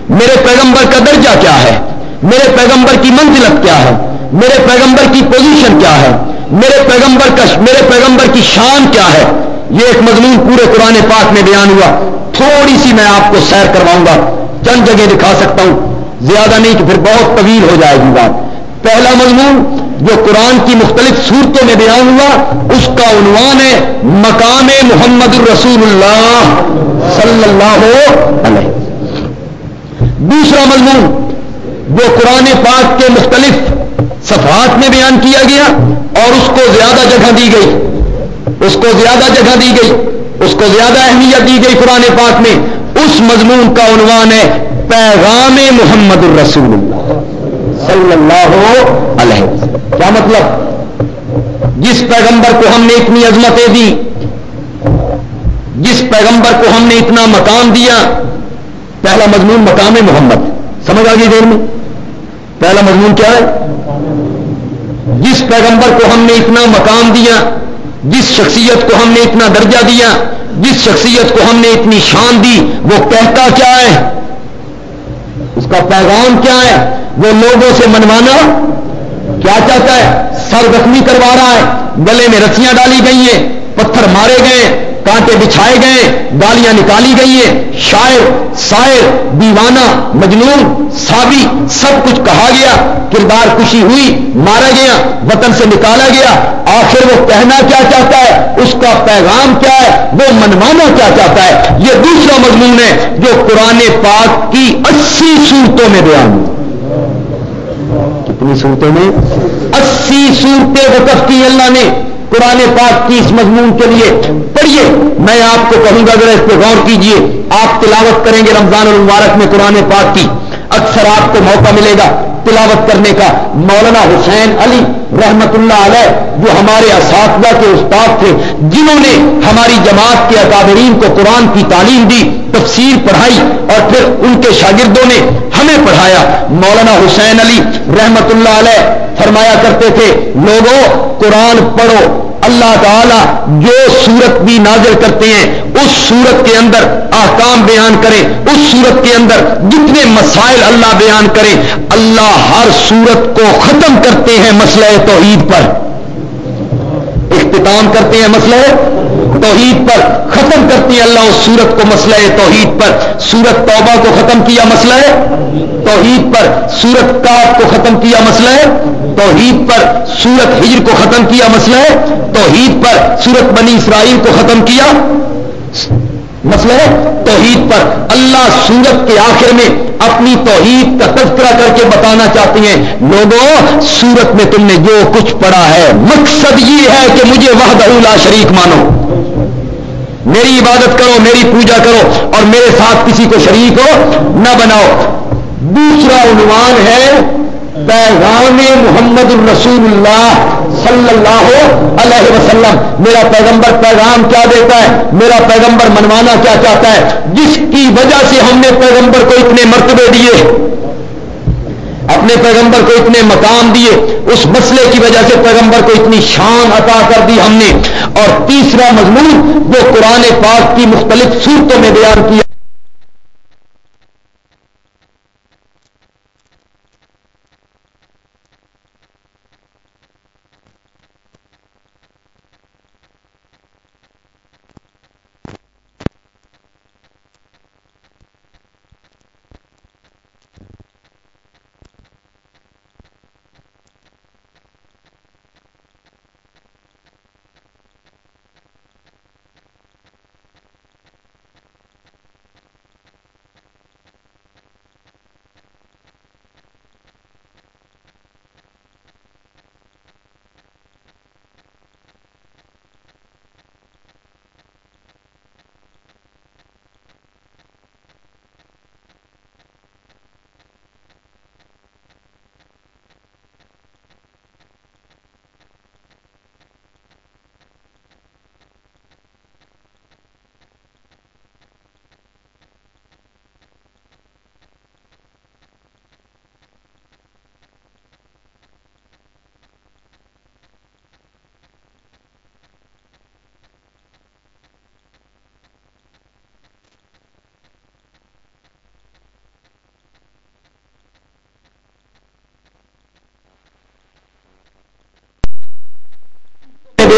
میرے پیغمبر کا درجہ کیا ہے؟ میرے پیغمبر کی منزلت کیا ہے؟ میرے پیغمبر کی پوزیشن کیا ہے؟ میرے پیغمبر کا میرے پیغمبر کی شان کیا ہے؟ یہ ایک مضمون پورے قرآن پاک میں بیان ہوا۔ تھوڑی سی میں آپ کو سیر کرواؤں گا، چند جگہ دکھا سکتا ہوں۔ زیادہ نہیں کہ پھر بہت طویل ہو جائے گی بات۔ پہلا مضمون جو قرآن کی مختلف صورتوں میں بیان ہوا، اس کا عنوان ہے مقام محمد الرسول اللہ صلی اللہ علیہ۔ دوسرا مضمون جو قرآن پاک کے مختلف صفحات میں بیان کیا گیا اور اس کو زیادہ جگہ دی گئی۔ اس کو زیادہ جگہ دی گئی۔ اس کو زیادہ اہمیت دی گئی قرآن پاک میں، اس مضمون کا عنوان ہے پیغام محمد الرسول اللہ صلی اللہ علیہ وسلم۔ کیا مطلب؟ جس پیغمبر کو ہم نے اتنی عظمتیں دی جس پیغمبر کو ہم نے اتنا مقام دیا، پہلا مضمون مقام محمد۔ سمجھ آ گئی دیر میں؟ پہلا مضمون کیا ہے؟ جس پیغمبر کو ہم نے اتنا مقام دیا جس شخصیت کو ہم نے اتنا درجہ دیا، جس شخصیت کو ہم نے اتنی شان دی، وہ کہتا کیا ہے؟ اس کا پیغام کیا ہے؟ وہ لوگوں سے منوانا کیا چاہتا ہے؟ سر زخمی کروا رہا ہے، گلے میں رسیاں ڈالی گئی ہیں۔ پتھر مارے گئے، کانٹے بچھائے گئے، گالیاں نکالی گئی ہیں۔ شاعر شاعر دیوانہ، مجنون سابی سب کچھ کہا گیا، کردار خوشی ہوئی، مارا گیا، وطن سے نکالا گیا۔ آخر وہ کہنا کیا چاہتا ہے؟ اس کا پیغام کیا ہے؟ وہ منوانا کیا چاہتا ہے؟ یہ دوسرا مضمون ہے جو قرآن پاک کی اسی صورتوں میں بیان کتنی صورتوں میں اسی صورتیں وقف کی اللہ نے۔ قرآن پاک کی اس مضمون کے لیے پڑھیے۔ میں آپ کو کہوں گا، ذرا اس پہ غور کیجیے آپ تلاوت کریں گے رمضان المبارک میں قرآن پاک کی۔ اکثر آپ کو موقع ملے گا تلاوت کرنے کا۔ مولانا حسین علی رحمت اللہ علیہ، جو ہمارے اساتذہ کے استاد تھے، جنہوں نے ہماری جماعت کے اکابرین کو قرآن کی تعلیم دی۔ تفسیر پڑھائی اور پھر ان کے شاگردوں نے ہمیں پڑھایا۔ مولانا حسین علی رحمت اللہ علیہ فرمایا کرتے تھے لوگوں قرآن پڑھو۔ اللہ تعالی جو سورت بھی نازل کرتے ہیں، اس سورت کے اندر آکام بیان کریں۔ اس سورت کے اندر جتنے مسائل اللہ بیان کرے اللہ ہر سورت کو ختم کرتے ہیں مسئلہ توحید پر۔ اختتام کرتے ہیں مسئلہ توحید پر ختم کرتی ہے اللہ اس سورت کو مسئلہ توحید پر سورت توبہ کو ختم کیا مسئلہ ہے توحید پر سورت کاف کو ختم کیا مسئلہ ہے توحید پر سورت ہجر کو ختم کیا مسئلہ ہے توحید پر سورت بنی اسرائیل کو ختم کیا مسئلہ ہے توحید پر اللہ سورت کے آخر میں اپنی توحید کا تذکرہ کر کے بتانا چاہتی ہیں لوگوں، سورت میں تم نے جو کچھ پڑھا ہے، مقصد یہ ہے کہ مجھے وحدہ لا شریک مانو۔ میری عبادت کرو، میری پوجا کرو اور میرے ساتھ کسی کو شریک ہو، نہ بناؤ۔ دوسرا عنوان ہے، پیغام محمد الرسول اللہ صلی اللہ علیہ وسلم۔ میرا پیغمبر پیغام کیا دیتا ہے؟ میرا پیغمبر منوانا کیا چاہتا ہے؟ جس کی وجہ سے ہم نے پیغمبر کو اتنے مرتبے دیے۔ نے پیغمبر کو اتنے مقام دیے، اس مسئلے کی وجہ سے پیغمبر کو اتنی شان عطا کر دی ہم نے۔ اور تیسرا مضمون، وہ قرآن پاک کی مختلف صورتوں میں بیان کیا۔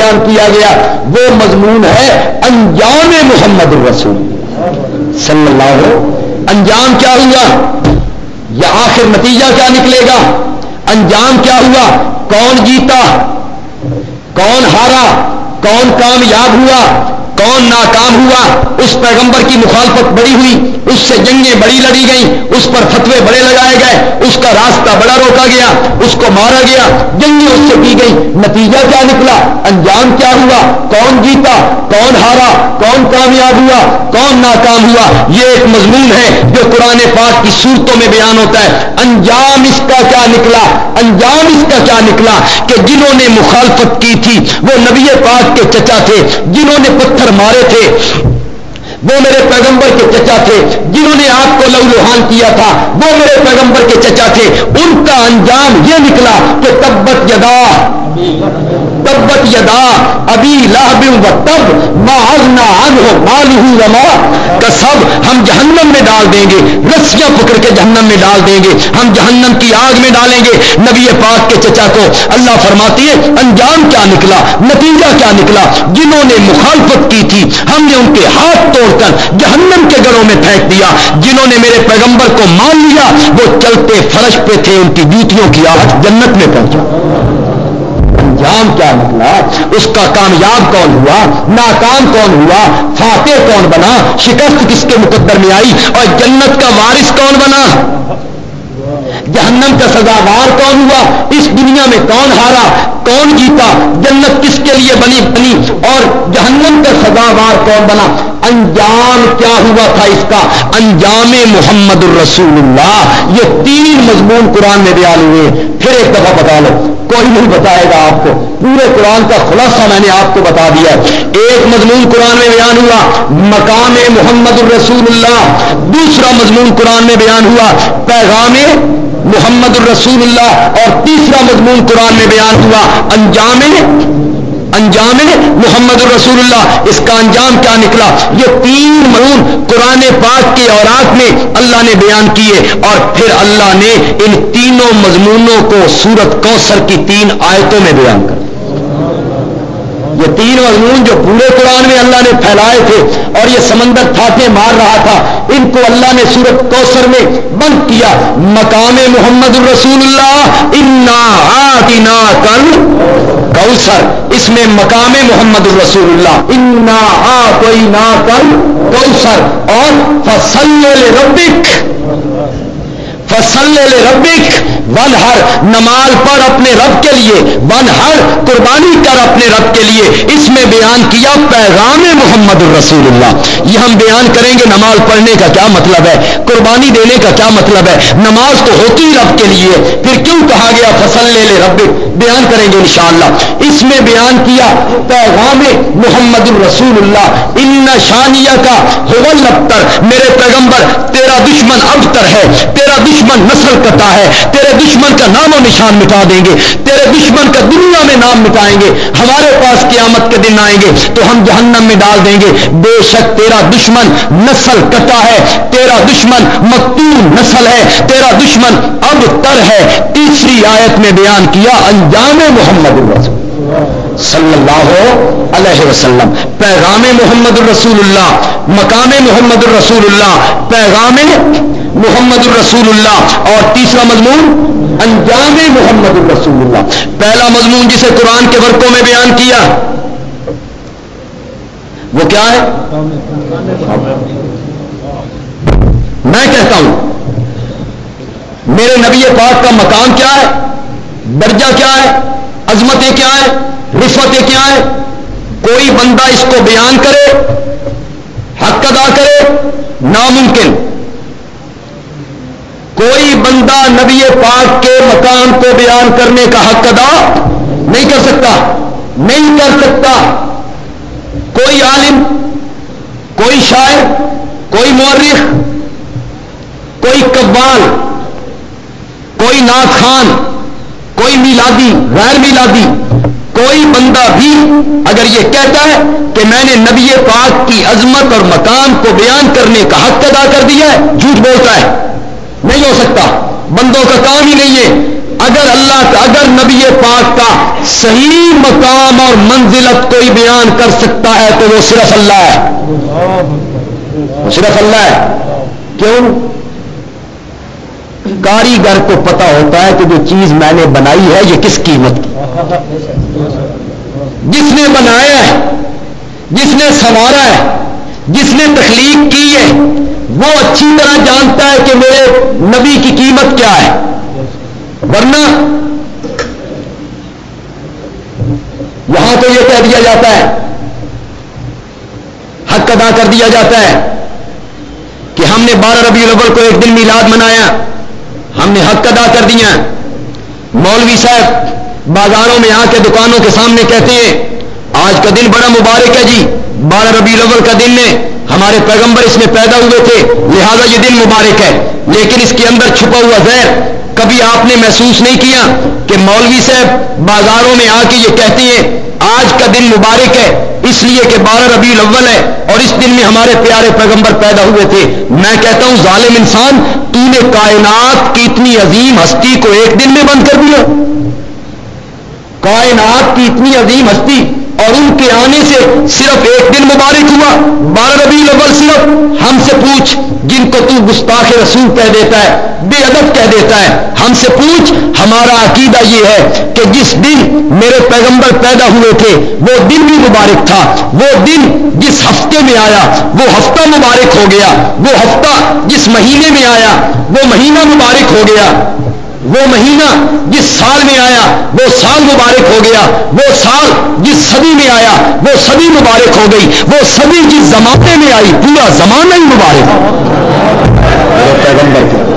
بیان کیا گیا، وہ مضمون ہے انجام محمد الرسول۔ صلی اللہ علیہ انجام کیا ہوا؟ یا آخر نتیجہ کیا نکلے گا؟ انجام کیا ہوا؟ کون جیتا؟ کون ہارا؟ کون کامیاب ہوا؟ کون ناکام ہوا؟ اس پیغمبر کی مخالفت بڑی ہوئی، اس سے جنگیں بڑی لڑی گئیں، اس پر فتوے بڑے لگائے گئے، اس کا راستہ بڑا روکا گیا، اس کو مارا گیا، جنگیں اس سے کی گئی نتیجہ کیا نکلا؟ انجام کیا ہوا؟ کون جیتا؟ کون ہارا؟ کون کامیاب ہوا؟ کون ناکام ہوا؟ یہ ایک مضمون ہے جو قرآن پاک کی صورتوں میں بیان ہوتا ہے۔ انجام اس کا کیا نکلا؟ انجام اس کا کیا نکلا کہ جنہوں نے مخالفت کی تھی، وہ نبی پاک کے چچا تھے، جنہوں نے پتھر مارے تھے۔ وہ میرے پیغمبر کے چچا تھے، جنہوں نے آپ کو لو لوہان کیا تھا، وہ میرے پیغمبر کے چچا تھے۔ ان کا انجام یہ نکلا کہ تبت یدا۔ تبت یدا ابھی لاہب و تب ماغنا ان ہو رما سب ہم جہنم میں ڈال دیں گے، رسیاں پکڑ کے جہنم میں ڈال دیں گے، ہم جہنم کی آگ میں ڈالیں گے۔ نبی پاک کے چچا کو اللہ فرماتی ہے، انجام کیا نکلا؟ نتیجہ کیا نکلا؟ جنہوں نے مخالفت کی تھی، ہم نے ان کے ہاتھ توڑ کر جہنم کے گڑوں میں پھینک دیا۔ جنہوں نے میرے پیغمبر کو مان لیا، وہ چلتے فرش پہ تھے، ان کی جوتیوں کی آج جنت میں پہنچا انجام کیا نکلا؟ اس کا کامیاب کون ہوا؟ ناکام کون ہوا؟ فاتح کون بنا؟ شکست کس کے مقدر میں آئی؟ اور جنت کا وارث کون بنا؟ جہنم کا سزاوار کون ہوا؟ اس دنیا میں کون ہارا؟ کون جیتا؟ جنت کس کے لیے بنی بنی؟ اور جہنم کا سزاوار کون بنا؟ انجام کیا ہوا تھا اس کا؟ انجام محمد الرسول اللہ۔ یہ تین مضمون قرآن میں بیان ہوئے۔ پھر ایک دفعہ بتا لو کوئی نہیں بتائے گا آپ کو۔ پورے قرآن کا خلاصہ میں نے آپ کو بتا دیا ایک مضمون قرآن میں بیان ہوا، مقام محمد الرسول اللہ۔ دوسرا مضمون قرآن میں بیان ہوا، پیغام محمد الرسول اللہ۔ اور تیسرا مضمون قرآن میں بیان ہوا، انجام انجام محمد الرسول اللہ، اس کا انجام کیا نکلا؟ یہ تین مضمون قرآن پاک کے اوراق میں اللہ نے بیان کیے اور پھر اللہ نے ان تینوں مضمونوں کو سورت کوثر کی تین آیتوں میں بیان کر یہ تین مضمون جو پورے قرآن میں اللہ نے پھیلائے تھے اور یہ سمندر تھاکے مار رہا تھا، ان کو اللہ نے سورت کوثر میں بند کیا۔ مقام محمد الرسول اللہ، انا کل کوثر اس میں مقام محمد الرسول اللہ۔ انا کوئی نا کر کوثر اور فصل ربک فصل ربک ون ہر نماز پڑھ اپنے رب کے لیے ون ہر قربانی کر اپنے رب کے لیے۔ اس میں بیان کیا پیغام محمد الرسول اللہ۔ یہ ہم بیان کریں گے نماز پڑھنے کا کیا مطلب ہے، قربانی دینے کا کیا مطلب ہے۔ نماز تو ہوتی رب کے لیے۔ پھر کیوں کہا گیا فصل لے لے رب بیان کریں گے انشاءاللہ۔ اس میں بیان کیا پیغام محمد الرسول اللہ۔ ان شانیہ کا حول ابتر میرے پیغمبر، تیرا دشمن ابتر ہے۔ تیرا دشمن نسل کتا ہے، تیرے دشمن کا نام و نشان مٹا دیں گے، تیرے دشمن کا دنیا میں نام مٹائیں گے، ہمارے پاس قیامت کے دن آئیں گے، تو ہم جہنم میں ڈال دیں گے۔ بے شک تیرا دشمن نسل کٹا ہے، تیرا دشمن مکتون نسل ہے، تیرا دشمن اب تر ہے۔ تیسری آیت میں بیان کیا، انجام محمد الرسول۔ صلی اللہ علیہ وسلم۔ پیغام محمد الرسول اللہ، مقام محمد الرسول اللہ، پیغام محمد الرسول اللہ۔ اور تیسرا مضمون، انجام محمد الرسول اللہ۔ پہلا مضمون جسے قرآن کے ورقوں میں بیان کیا، وہ کیا ہے؟ میں کہتا ہوں، میرے نبی پاک کا مقام کیا ہے؟ درجہ کیا ہے؟ عظمتیں کیا ہے رفتیں کیا ہے کوئی بندہ اس کو بیان کرے، حق ادا کرے، ناممکن۔ کوئی بندہ نبی پاک کے مقام کو بیان کرنے کا حق ادا نہیں کر سکتا، نہیں کر سکتا۔ کوئی عالم، کوئی شاعر، کوئی مورخ، کوئی قبال کوئی ناخان کوئی میلادی، غیر میلادی، کوئی بندہ بھی اگر یہ کہتا ہے کہ میں نے نبی پاک کی عظمت اور مقام کو بیان کرنے کا حق ادا کر دیا ہے، جھوٹ بولتا ہے۔ نہیں ہو سکتا۔ بندوں کا کام ہی نہیں ہے۔ اگر اللہ کا، اگر نبی پاک کا صحیح مقام اور منزلت کوئی بیان کر سکتا ہے تو وہ صرف اللہ ہے۔ صرف اللہ ہے۔ کیوں؟ کاریگر کو پتا ہوتا ہے کہ جو چیز میں نے بنائی ہے یہ کس قیمت کی؟ جس نے بنایا ہے، جس نے سنوارا ہے، جس نے تخلیق کی ہے، وہ اچھی طرح جانتا ہے کہ میرے نبی کی قیمت کیا ہے۔ ورنہ یہاں تو یہ کہہ دیا جاتا ہے، حق ادا کر دیا جاتا ہے کہ ہم نے بارہ ربیع الاول کو ایک دن میلاد منایا۔ ہم نے حق ادا کر دیا مولوی صاحب بازاروں میں آ کے دکانوں کے سامنے کہتے ہیں، آج کا دن بڑا مبارک ہے جی۔ بارہ ربی الاول کا دن ہے۔ ہمارے پیغمبر اس میں پیدا ہوئے تھے، لہذا یہ دن مبارک ہے۔ لیکن اس کے اندر چھپا ہوا زہر کبھی آپ نے محسوس نہیں کیا کہ مولوی صاحب بازاروں میں آ کے یہ کہتے ہیں، آج کا دن مبارک ہے، اس لیے کہ بارہ ربیع الاول ہے اور اس دن میں ہمارے پیارے پیغمبر پیدا ہوئے تھے۔ میں کہتا ہوں، ظالم انسان، تو نے کائنات کی اتنی عظیم ہستی کو ایک دن میں بند کر دیا۔ کائنات کی اتنی عظیم ہستی اور ان کے آنے سے صرف ایک دن مبارک ہوا۔ بارہ ربی الاول صرف ہم سے پوچھ، جن کو تو گستاخ رسول کہہ دیتا ہے، بے ادب کہہ دیتا ہے، ہم سے پوچھ۔ ہمارا عقیدہ یہ ہے کہ جس دن میرے پیغمبر پیدا ہوئے تھے، وہ دن بھی مبارک تھا۔ وہ دن جس ہفتے میں آیا، وہ ہفتہ مبارک ہو گیا۔ وہ ہفتہ جس مہینے میں آیا، وہ مہینہ مبارک ہو گیا۔ وہ مہینہ جس سال میں آیا، وہ سال مبارک ہو گیا، وہ سال جس صدی میں آیا، وہ صدی مبارک ہو گئی، وہ صدی جس زمانے میں آئی، پورا زمانہ ہی مبارک۔ پیغمبر تو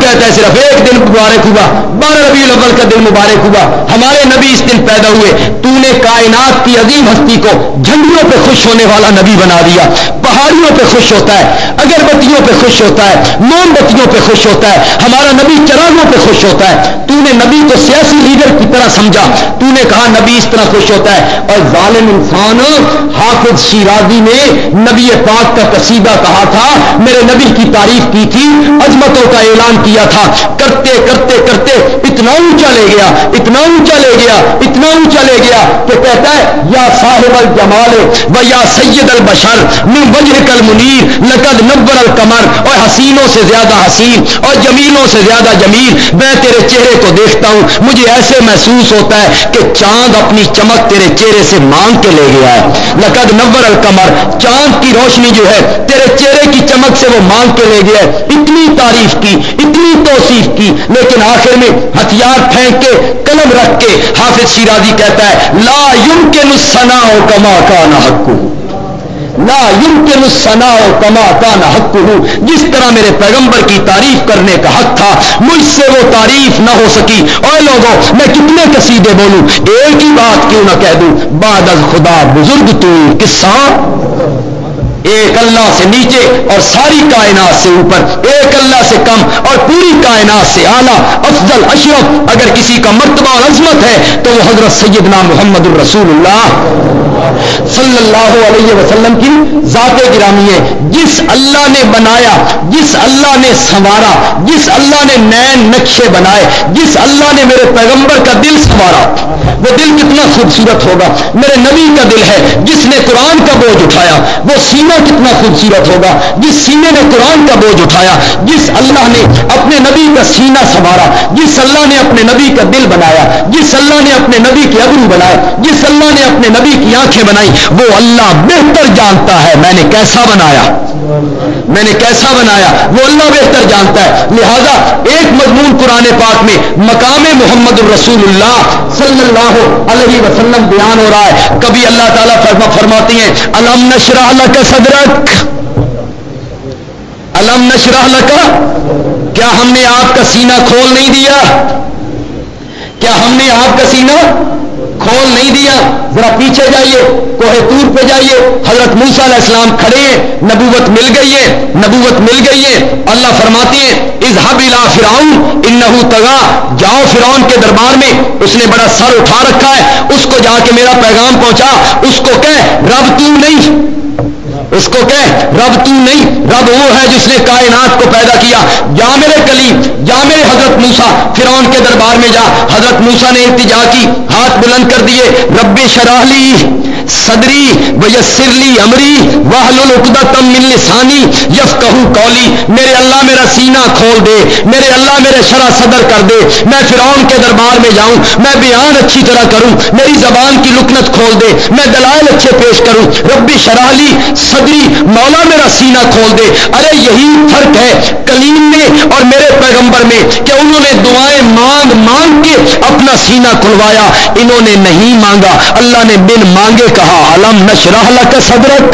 کہتا ہے صرف ایک دن مبارک ہوا، بارہ ربی الاول کا دن مبارک ہوا۔ ہمارے نبی اس دن پیدا ہوئے۔ تو نے کائنات کی عظیم ہستی کو جھنڈیوں پہ خوش ہونے والا نبی بنا دیا۔ پہاڑیوں پہ خوش ہوتا ہے، اگربتیوں پہ خوش ہوتا ہے، موم بتیوں پہ خوش ہوتا ہے، ہمارا نبی چراغوں پہ خوش ہوتا ہے۔ تو نے نبی کو سیاسی لیڈر کی طرح سمجھا۔ تو نے کہا، نبی اس طرح خوش ہوتا ہے۔ اور ظالم انسان حافظ شیرازی نے نبی پاک کا قصیدہ کہا تھا، میرے نبی کی تعریف کی تھی، عظمتوں کا اعلان کیا تھا۔ کرتے کرتے کرتے اتنا اونچا لے گیا، اتنا اونچا لے گیا، اتنا اونچا لے گیا کہ کہتا ہے، یا صاحب الجمال و یا سید البشر، من وجہ کل منیر لقد نبر القمر۔ اور حسینوں سے زیادہ حسین، اور جمیلوں سے زیادہ جمیل۔ میں تیرے چہرے کو دیکھتا ہوں، مجھے ایسے محسوس ہوتا ہے کہ چاند اپنی چمک تیرے چہرے سے مانگ کے لے گیا ہے۔ لقد نبر القمر، چاند کی روشنی جو ہے، تیرے چہرے کی چمک سے وہ مانگ کے لے گیا اتنی تعریف کی، اتنی توصیف کی، لیکن آخر میں ہتھیار پھینک کے قلم رکھ کے حافظ شیرازی کہتا ہے، لا یم کے نسنا ہو کما کا نہ حق لا یم کے نسنا ہو کما کا نہ حق ہوں جس طرح میرے پیغمبر کی تعریف کرنے کا حق تھا، مجھ سے وہ تعریف نہ ہو سکی۔ اور لوگوں، میں کتنے کسیدے بولوں؟ ایک ہی بات کیوں نہ کہہ دوں؟ بعد از خدا بزرگ تو قصہ۔ ایک اللہ سے نیچے اور ساری کائنات سے اوپر، ایک اللہ سے کم اور پوری کائنات سے اعلیٰ، افضل، اشرف۔ اگر کسی کا مرتبہ اور عظمت ہے تو وہ حضرت سیدنا محمد الرسول اللہ صلی اللہ علیہ وسلم کی ذات گرامی ہے۔ جس اللہ نے بنایا، جس اللہ نے سنوارا، جس اللہ نے نئے نقشے بنائے، جس اللہ نے میرے پیغمبر کا دل سنوارا۔ وہ دل کتنا خوبصورت ہوگا۔ میرے نبی کا دل ہے، جس نے قرآن کا بوجھ اٹھایا۔ وہ سینہ کتنا خوبصورت ہوگا، جس سینے نے قرآن کا بوجھ اٹھایا، جس اللہ نے اپنے نبی کا سینہ سنوارا، جس اللہ نے اپنے نبی کا دل بنایا، جس اللہ نے اپنے نبی کے ابرو بنائے جس اللہ نے اپنے نبی کی آنکھیں بنائی، وہ اللہ بہتر جانتا ہے۔ میں نے کیسا بنایا؟ میں نے کیسا بنایا؟ وہ اللہ بہتر جانتا ہے۔ لہذا ایک مضمون قرآن پاک میں مقام محمد الرسول اللہ صلی اللہ علیہ وسلم بیان ہو رہا ہے۔ کبھی اللہ تعالیٰ فرما فرماتی ہیں، الم نشرہ اللہ کا صدرک الم نشرہ اللہ کا کیا ہم نے آپ کا سینہ کھول نہیں دیا؟ کیا ہم نے آپ کا سینہ کھول نہیں دیا؟ ذرا پیچھے جائیے، کوہ تور پہ جائیے۔ حضرت موسا علیہ السلام کھڑے ہیں، نبوت مل گئی ہے، نبوت مل گئی ہے۔ اللہ فرماتے ہیں اظہب الا فرعون، انہو تگا جاؤ فرعون کے دربار میں، اس نے بڑا سر اٹھا رکھا ہے۔ اس کو جا کے میرا پیغام پہنچا، اس کو کہہ، رب تو نہیں۔ اس کو کہ رب تو نہیں، رب وہ ہے جس نے کائنات کو پیدا کیا۔ جا میرے کلیم جا میرے حضرت موسا فرعون کے دربار میں جا۔ حضرت موسا نے التجا کی، ہاتھ بلند کر دیے، رب شراہلی صدری ویسرلی امری واہل تم مل لسانی یف کہوں کولی میرے اللہ میرا سینہ کھول دے، میرے اللہ میرے شرح صدر کر دے، میں فرعون کے دربار میں جاؤں، میں بیان اچھی طرح کروں، میری زبان کی لکنت کھول دے، میں دلائل اچھے پیش کروں، ربی شراہلی صدری، مولا میرا سینہ کھول دے۔ ارے یہی فرق ہے کلیم میں اور میرے پیغمبر میں کہ انہوں نے دعائیں مانگ مانگ کے اپنا سینہ کھلوایا، انہوں نے نہیں مانگا، اللہ نے بن مانگے کہا، علم نشرح کا صدرک۔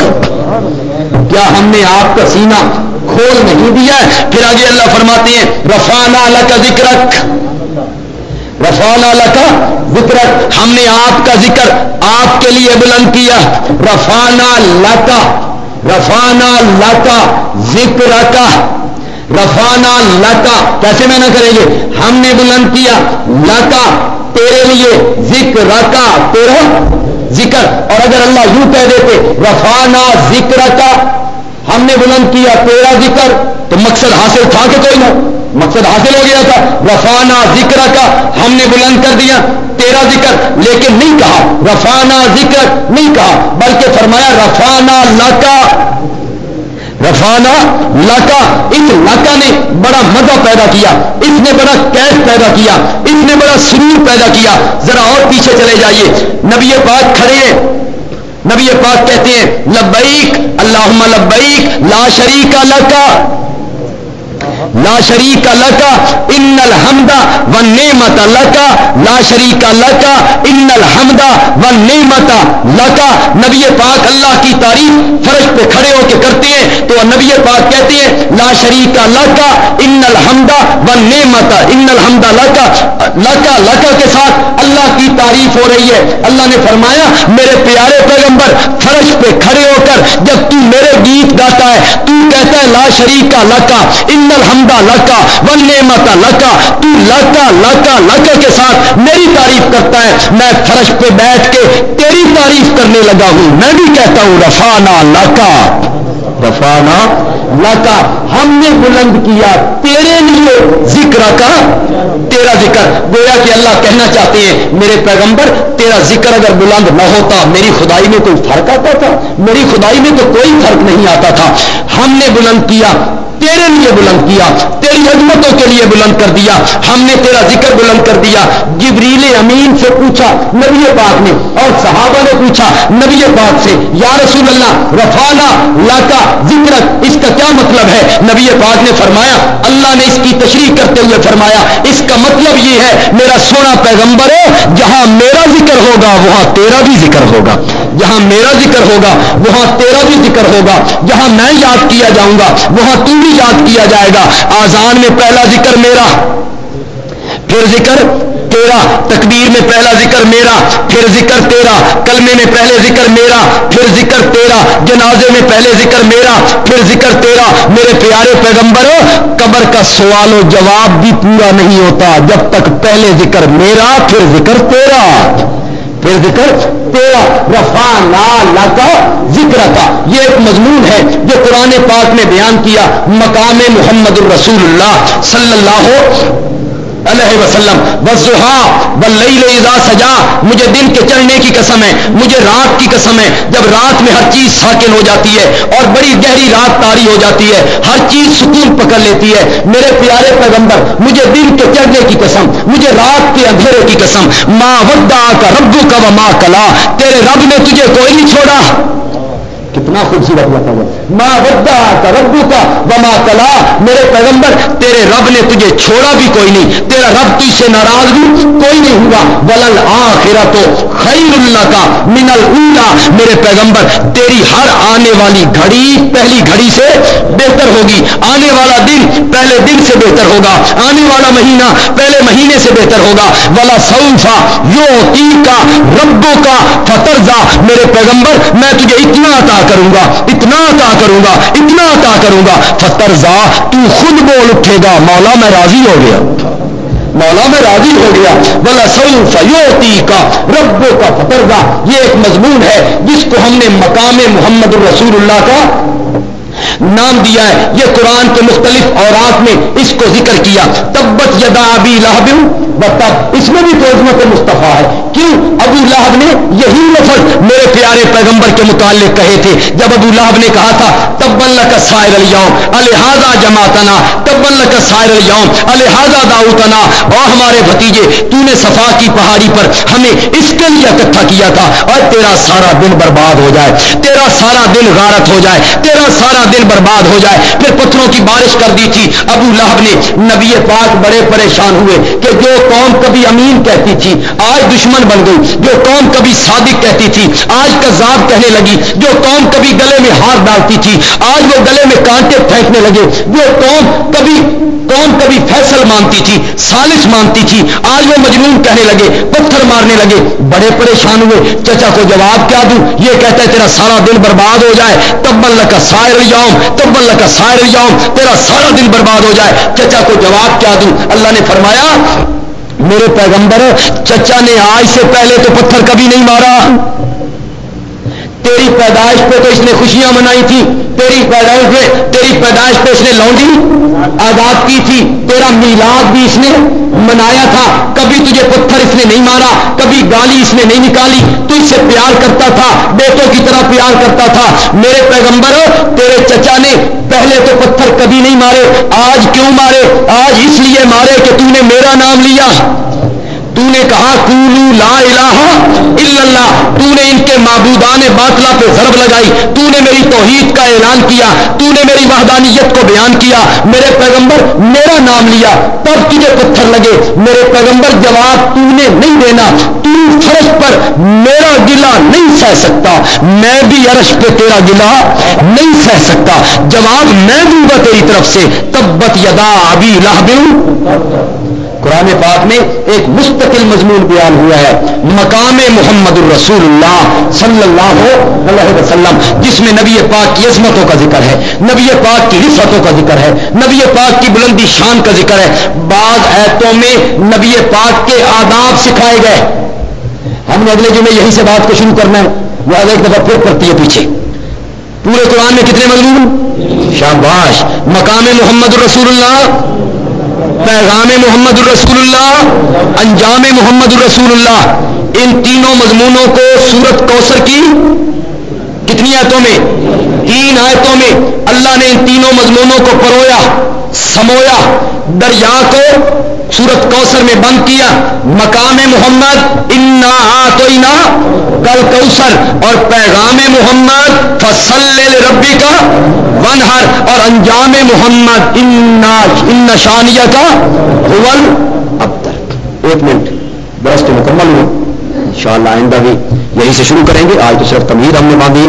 کیا ہم نے آپ کا سینہ کھول نہیں دیا؟ ہے پھر آگے اللہ فرماتے ہیں رفانہ اللہ کا ذکر رفان اللہ کا ذکر ہم نے آپ کا ذکر آپ کے لیے بلند کیا۔ رفانہ لتا رفانہ لتا ذکر کا رفانہ لتا کیسے میں نہ کریں گے؟ ہم نے بلند کیا لتا تیرے لیے ذکر کا تیرا ذکر اور اگر اللہ یوں کہہ دیتے رفانہ ذکر کا ہم نے بلند کیا تیرا ذکر، تو مقصد حاصل تھا کہ کوئی نہ مقصد حاصل ہو گیا تھا رفانہ ذکر کا ہم نے بلند کر دیا تیرا ذکر، لیکن نہیں کہا رفانہ ذکر نہیں کہا، بلکہ فرمایا رفانہ لکا رفانہ لاکا اس لاکا نے بڑا مزہ پیدا کیا، اس نے بڑا کیش پیدا کیا، اس نے بڑا سرور پیدا کیا۔ ذرا اور پیچھے چلے جائیے۔ نبی پاک کھڑے ہیں۔ نبی پاک کہتے ہیں، لبیک اللہ لبیک، لا شریک لکا لا شریک اللہ کا ان الحمدہ و نعمت اللہ کا لا شریک اللہ کا ان الحمدہ و نعمت لکا نبی پاک اللہ کی تعریف فرش پہ کھڑے ہو کے کرتے ہیں تو نبی پاک کہتے ہیں، لا شریک اللہ کا ان الحمدہ و نعمت، ان الحمدہ لکا لکا لکا کے ساتھ اللہ کی تعریف ہو رہی ہے۔ اللہ نے فرمایا، میرے پیارے پیغمبر، فرش پہ کھڑے ہو کر جب تو میرے گیت گاتا ہے، تو کہتا ہے، لا شریک کا لکا ان الحمدہ لکا ون نعمت لکا تو لکا لکا لکا کے ساتھ میری تعریف کرتا ہے، میں فرش پہ بیٹھ کے تیری تعریف کرنے لگا ہوں، میں بھی کہتا ہوں رفانا لکا رفانا لکا ہم نے بلند کیا، تیرے لیے ذکر کا تیرا ذکر۔ گویا کہ اللہ کہنا چاہتے ہیں، میرے پیغمبر، تیرا ذکر اگر بلند نہ ہوتا، میری خدائی میں کوئی فرق آتا تھا؟ میری خدائی میں تو کوئی فرق نہیں آتا تھا۔ ہم نے بلند کیا تیرے لیے بلند کیا، تیری عظمتوں کے لیے بلند کر دیا، ہم نے تیرا ذکر بلند کر دیا۔ جبریل امین سے پوچھا، نبی پاک نے، اور صحابہ نے پوچھا، نبی پاک سے، یا رسول اللہ رفانا لاکا ذکر اس کا کیا مطلب ہے؟ نبی پاک نے فرمایا، اللہ نے اس کی تشریح کرتے ہوئے فرمایا، اس کا مطلب یہ ہے، میرا سونا پیغمبر ہے جہاں میرا ذکر ہوگا، وہاں تیرا بھی ذکر ہوگا۔ جہاں میرا ذکر ہوگا، وہاں تیرا بھی ذکر ہوگا۔ جہاں میں یاد کیا جاؤں گا، وہاں تو بھی یاد کیا جائے گا۔ آزان میں پہلا ذکر میرا، پھر ذکر تیرا، تکبیر میں پہلا ذکر میرا، پھر ذکر تیرا، کلمے میں پہلے ذکر میرا، پھر ذکر تیرا، جنازے میں پہلے ذکر میرا، پھر ذکر تیرا۔ میرے پیارے پیغمبر، قبر کا سوال و جواب بھی پورا نہیں ہوتا۔ جب تک پہلے ذکر میرا، پھر ذکر تیرا۔ پھر ذکر، تیرا رفا لا کا ذکر کا یہ ایک مضمون ہے جو قرآن پاک نے بیان کیا مقام محمد الرسول اللہ صلی اللہ علیہ وسلم بزا سجا، مجھے دن کے چڑھنے کی قسم ہے، مجھے رات کی قسم ہے، جب رات میں ہر چیز ساکن ہو جاتی ہے اور بڑی گہری رات تاری ہو جاتی ہے، ہر چیز سکون پکڑ لیتی ہے۔ میرے پیارے پیغمبر، مجھے دن کے چڑھنے کی قسم، مجھے رات کے اندھیرے کی قسم ماں ودا کا ربو کا و ماں کلا، تیرے رب نے تجھے کوئی نہیں چھوڑا۔ کتنا خوبصورت مطلب لگتا ماں ودا کا ربو کا بما کلا میرے پیغمبر، تیرے رب نے تجھے چھوڑا بھی کوئی نہیں۔ تیرا رب تجھ سے ناراض بھی کوئی نہیں ہوا۔ بلل آخرا تو خیر اللہ کا من اللہ میرے پیغمبر، تیری ہر آنے والی گھڑی پہلی گھڑی سے بہتر ہوگی۔ آنے والا دن پہلے دن سے بہتر ہوگا۔ آنے والا مہینہ پہلے مہینے سے بہتر ہوگا۔ بلا سوفا یو کا ربو کا فترزا میرے پیغمبر، میں تجھے اتنا عطا کروں گا، اتنا عطا کروں گا، اتنا عطا کروں گا۔ فترزا تو خود بول اٹھے گا، مولا میں راضی ہو گیا۔ مولا میں راضی ہو گیا۔ بلا سعود فیوتی کا ربو کا فترزا یہ ایک مضمون ہے جس کو ہم نے مقام محمد الرسول اللہ کا نام دیا ہے، یہ قرآن کے مختلف اوراق میں اس کو ذکر کیا۔ تبت یدا ابی لہب تب اس میں بھی تو عظمت مصطفیٰ ہے۔ کیوں؟ ابو لہب نے یہی لفظ میرے پیارے پیغمبر کے متعلق کہے تھے۔ جب ابو لہب نے کہا تھا تب اللہ کا سائر اليوم الحاظہ جماعتنا تب اللہ کا سائر اليوم الحاظہ داؤتنا اور ہمارے بھتیجے تو نے صفا کی پہاڑی پر ہمیں اس کے لیے اکٹھا کیا تھا۔ اور تیرا سارا دن برباد ہو جائے، تیرا سارا دن غارت ہو جائے، تیرا سارا دن برباد ہو جائے۔ پھر پتھروں کی بارش کر دی تھی۔ ابو لہب نے نبی پاک بڑے پریشان ہوئے۔ کہ جو قوم کبھی امین کہتی تھی، آج دشمن بن گئی۔ جو قوم کبھی صادق کہتی تھی، آج کذاب کہنے لگی۔ جو قوم کبھی گلے میں ہار ڈالتی تھی، آج وہ گلے میں کانٹے پھینکنے لگے۔ جو قوم کبھی قوم کبھی فیصل مانتی تھی سالش مانتی تھی، آج وہ مجنون کہنے لگے، پتھر مارنے لگے۔ بڑے پریشان ہوئے۔ چچا کو جواب کیا دوں؟ یہ کہتا ہے، تیرا سارا دن برباد ہو جائے۔ تب اللہ کا سائر جاؤں تب اللہ کا سائر جاؤں تیرا سارا دن برباد ہو جائے۔ چچا کو جواب کیا دوں؟ اللہ نے فرمایا میرے پیغمبر چچا نے آج سے پہلے تو پتھر کبھی نہیں مارا۔ تیری پیدائش پہ تو اس نے خوشیاں منائی تھی، تیری پیدائش پہ، تیری پیدائش پہ اس نے لونڈی آزاد کی تھی، تیرا میلاد بھی اس نے منایا تھا۔ کبھی تجھے پتھر اس نے نہیں مارا، کبھی گالی اس نے نہیں نکالی۔ تو اس سے پیار کرتا تھا، بیٹوں کی طرح پیار کرتا تھا۔ میرے پیغمبر، تیرے چچا نے پہلے تو پتھر کبھی نہیں مارے، آج کیوں مارے؟ آج اس لیے مارے کہ تم نے میرا نام لیا۔ تو نے کہا کولو لا الہ الا اللہ. تو نے ان کے معبودان باطلا پہ ضرب لگائی۔ تو نے میری توحید کا اعلان کیا۔ تو نے میری وحدانیت کو بیان کیا۔ میرے پیغمبر میرا نام لیا۔ تب تجھے پتھر لگے۔ میرے پیغمبر جواب تو نے نہیں دینا۔ تو فرش پر میرا گلا نہیں سہ سکتا۔ میں بھی عرش پہ تیرا گلا نہیں سہ سکتا۔ جواب میں دوں گا تیری طرف سے۔ تبت یدا ابھی لاہ قرآن پاک میں ایک مستقل مضمون بیان ہوا ہے، مقام محمد الرسول اللہ صلی اللہ علیہ وسلم، جس میں نبی پاک کی عظمتوں کا ذکر ہے، نبی پاک کی رفتوں کا ذکر ہے، نبی پاک کی بلندی شان کا ذکر ہے۔ بعض ایتوں میں نبی پاک کے آداب سکھائے گئے۔ ہم نے اگلے جمعے یہیں سے بات کو شروع کرنا ہے۔ وہ ایک دفعہ پھر کرتی ہے پیچھے۔ پورے قرآن میں کتنے مضمون؟ شاباش۔ مقام محمد الرسول اللہ پیغام محمد الرسول اللہ، انجام محمد الرسول اللہ، ان تینوں مضمونوں کو سورت کوثر کی کتنی آیتوں میں؟ تین آیتوں میں اللہ نے ان تینوں مضمونوں کو پرویا، سمویا، دریا کو سورت کوثر میں بند کیا، مقام محمد، انا تو کل کوثر، اور پیغام محمد، فصل ربی کا ونہر اور انجام محمد ان نشانیہ کا حول اب تک ایک منٹ، برس تو مکمل ہو۔ ان شاء اللہ آئندہ بھی یہیں سے شروع کریں گے۔ آج تو صرف تمیر ہم نے باندھی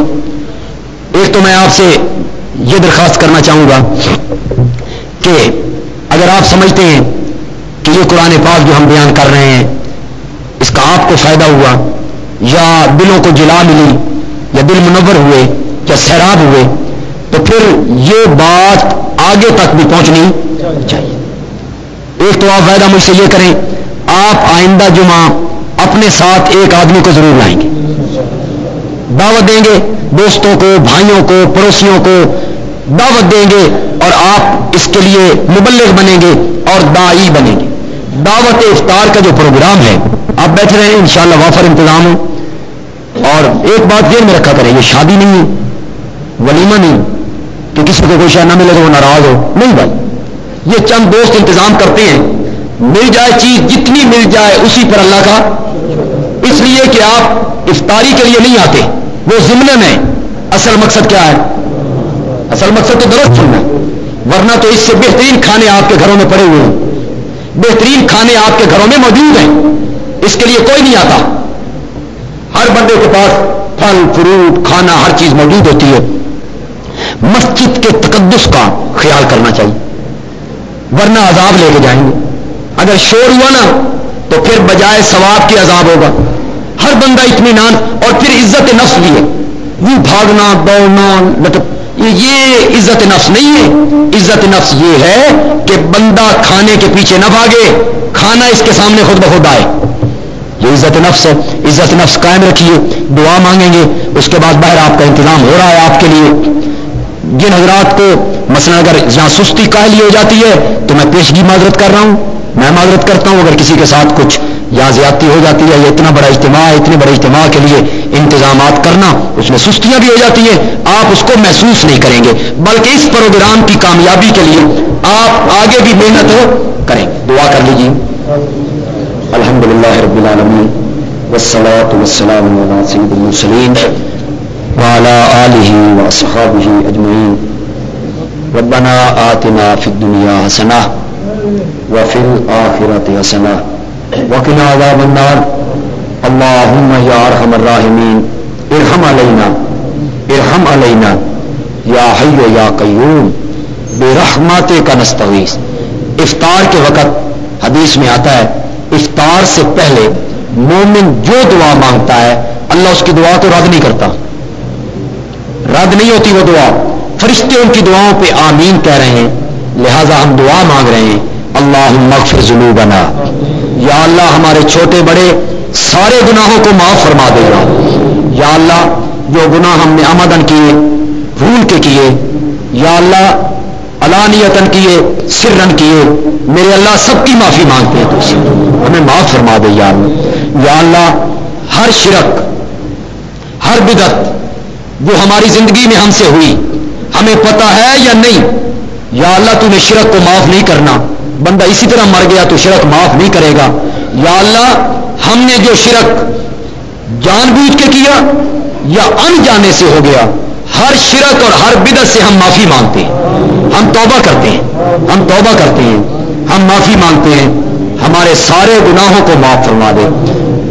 ایک تو میں آپ سے یہ درخواست کرنا چاہوں گا کہ اگر آپ سمجھتے ہیں کہ یہ قرآن پاک جو ہم بیان کر رہے ہیں، اس کا آپ کو فائدہ ہوا، یا دلوں کو جلا ملی، یا دل منور ہوئے، یا سیراب ہوئے، تو پھر یہ بات آگے تک بھی پہنچنی چاہیے۔ ایک تو آپ فائدہ مجھ سے یہ کریں، آپ آئندہ جمعہ اپنے ساتھ ایک آدمی کو ضرور لائیں گے۔ دعوت دیں گے دوستوں کو، بھائیوں کو، پڑوسیوں کو دعوت دیں گے اور آپ اس کے لیے مبلغ بنیں گے اور دائی بنیں گے۔ دعوت افطار کا جو پروگرام ہے، آپ بیٹھے رہے ان شاء اللہ وافر انتظام ہو۔ اور ایک بات دیر میں رکھا کریں، یہ شادی نہیں ہے، ولیمہ نہیں کہ کسی کو کوئی شاید نہ ملے تو وہ ناراض ہو۔ نہیں بھائی، یہ چند دوست انتظام کرتے ہیں۔ مل جائے چیز جتنی مل جائے، اسی پر اللہ کا لیے کہ آپ افطاری کے لیے نہیں آتے، وہ ضمن میں اصل مقصد کیا ہے؟ اصل مقصد تو درست سننا ورنہ تو اس سے بہترین کھانے آپ کے گھروں میں پڑے ہوئے ہیں۔ بہترین کھانے آپ کے گھروں میں موجود ہیں۔ اس کے لیے کوئی نہیں آتا۔ ہر بندے کے پاس پھل، فروٹ، کھانا، ہر چیز موجود ہوتی ہے۔ مسجد کے تقدس کا خیال کرنا چاہیے۔ ورنہ عذاب لے کے جائیں گے۔ اگر شور ہوا نا، تو پھر بجائے ثواب کے عذاب ہوگا۔ ہر بندہ اطمینان اور پھر عزت نفس بھی ہے۔ وہ بھاگنا، دوڑنا، لٹک۔ یہ عزت نفس نہیں ہے۔ عزت نفس یہ ہے کہ بندہ کھانے کے پیچھے نہ بھاگے۔ کھانا اس کے سامنے خود بخود آئے۔ یہ عزت نفس ہے۔ عزت نفس قائم رکھیے۔ دعا مانگیں گے۔ اس کے بعد باہر آپ کا انتظام ہو رہا ہے آپ کے لیے۔ جن حضرات کو مثلا اگر جہاں سستی کاہلی ہو جاتی ہے تو میں پیشگی معذرت کر رہا ہوں۔ میں معذرت کرتا ہوں اگر کسی کے ساتھ کچھ یا زیادتی ہو جاتی ہے، یہ اتنا بڑا اجتماع ہے، اتنے بڑے اجتماع کے لیے انتظامات کرنا، اس میں سستیاں بھی ہو جاتی ہیں، آپ اس کو محسوس نہیں کریں گے، بلکہ اس پروگرام کی کامیابی کے لیے آپ آگے بھی محنت کریں۔ دعا کر لیجیے الحمد للہ رب العالمین، والصلاة والسلام سید المرسلین وعلى آلہ واصحابہ اجمعین۔ ربنا آتنا فی الدنیا حسنہ، وفی الآخرة حسنہ۔ وقنا عذاب النار. اللهم يا ارحم الراحمين. ارحم علينا. ارحم علينا. یا حی یا قیوم برحمت کا نستغیث افطار کے وقت حدیث میں آتا ہے، افطار سے پہلے مومن جو دعا مانگتا ہے، اللہ اس کی دعا کو رد نہیں کرتا۔ رد نہیں ہوتی وہ دعا۔ فرشتے ان کی دعاؤں پہ آمین کہہ رہے ہیں، لہذا ہم دعا مانگ رہے ہیں اللہ مغفر ذنوبنا۔ یا اللہ ہمارے چھوٹے بڑے سارے گناہوں کو معاف فرما دے گا۔ یا اللہ جو گناہ ہم نے آمدن کیے، بھول کے کیے۔ یا اللہ علانیتن کیے سرن کیے۔ میرے اللہ سب کی معافی مانگتے ہیں تو ہمیں معاف فرما دے یا اللہ۔ یا اللہ ہر شرک، ہر بدت جو ہماری زندگی میں ہم سے ہوئی، ہمیں پتا ہے یا نہیں؟ یا اللہ تمہیں شرک کو معاف نہیں کرنا۔ بندہ اسی طرح مر گیا تو شرک معاف نہیں کرے گا۔ یا اللہ، ہم نے جو شرک جان بوجھ کے کیا یا ان جانے سے ہو گیا، ہر شرک اور ہر بدت سے ہم معافی مانگتے ہیں۔ ہم توبہ کرتے ہیں۔ ہم توبہ کرتے ہیں۔ ہم معافی مانگتے ہیں۔ ہمارے سارے گناہوں کو معاف فرما دے۔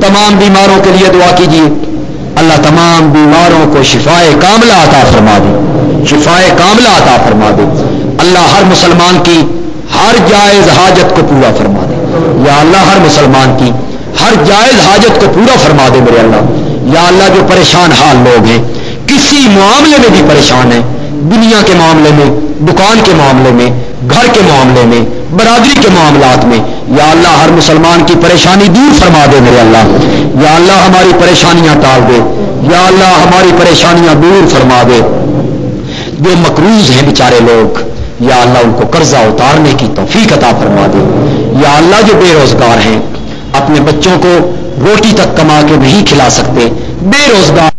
تمام بیماروں کے لیے دعا کیجیے۔ اللہ تمام بیماروں کو شفائے کاملہ عطا فرما دے۔ شفائے کاملہ عطا فرما دے۔ اللہ ہر مسلمان کی ہر جائز حاجت کو پورا فرما دے۔ یا اللہ، ہر مسلمان کی ہر جائز حاجت کو پورا فرما دے میرے اللہ۔ یا اللہ، جو پریشان حال لوگ ہیں، کسی معاملے میں بھی پریشان ہیں۔ دنیا کے معاملے میں، دکان کے معاملے میں، گھر کے معاملے میں، برادری کے معاملات میں۔ یا اللہ، ہر مسلمان کی پریشانی دور فرما دے میرے اللہ۔ یا اللہ، ہماری پریشانیاں ٹال دے۔ یا اللہ، ہماری پریشانیاں دور فرما دے۔ جو مقروض ہیں بیچارے لوگ یا اللہ ان کو قرضہ اتارنے کی توفیق عطا فرما دے۔ یا اللہ جو بے روزگار ہیں، اپنے بچوں کو روٹی تک کما کے نہیں کھلا سکتے۔ بے روزگار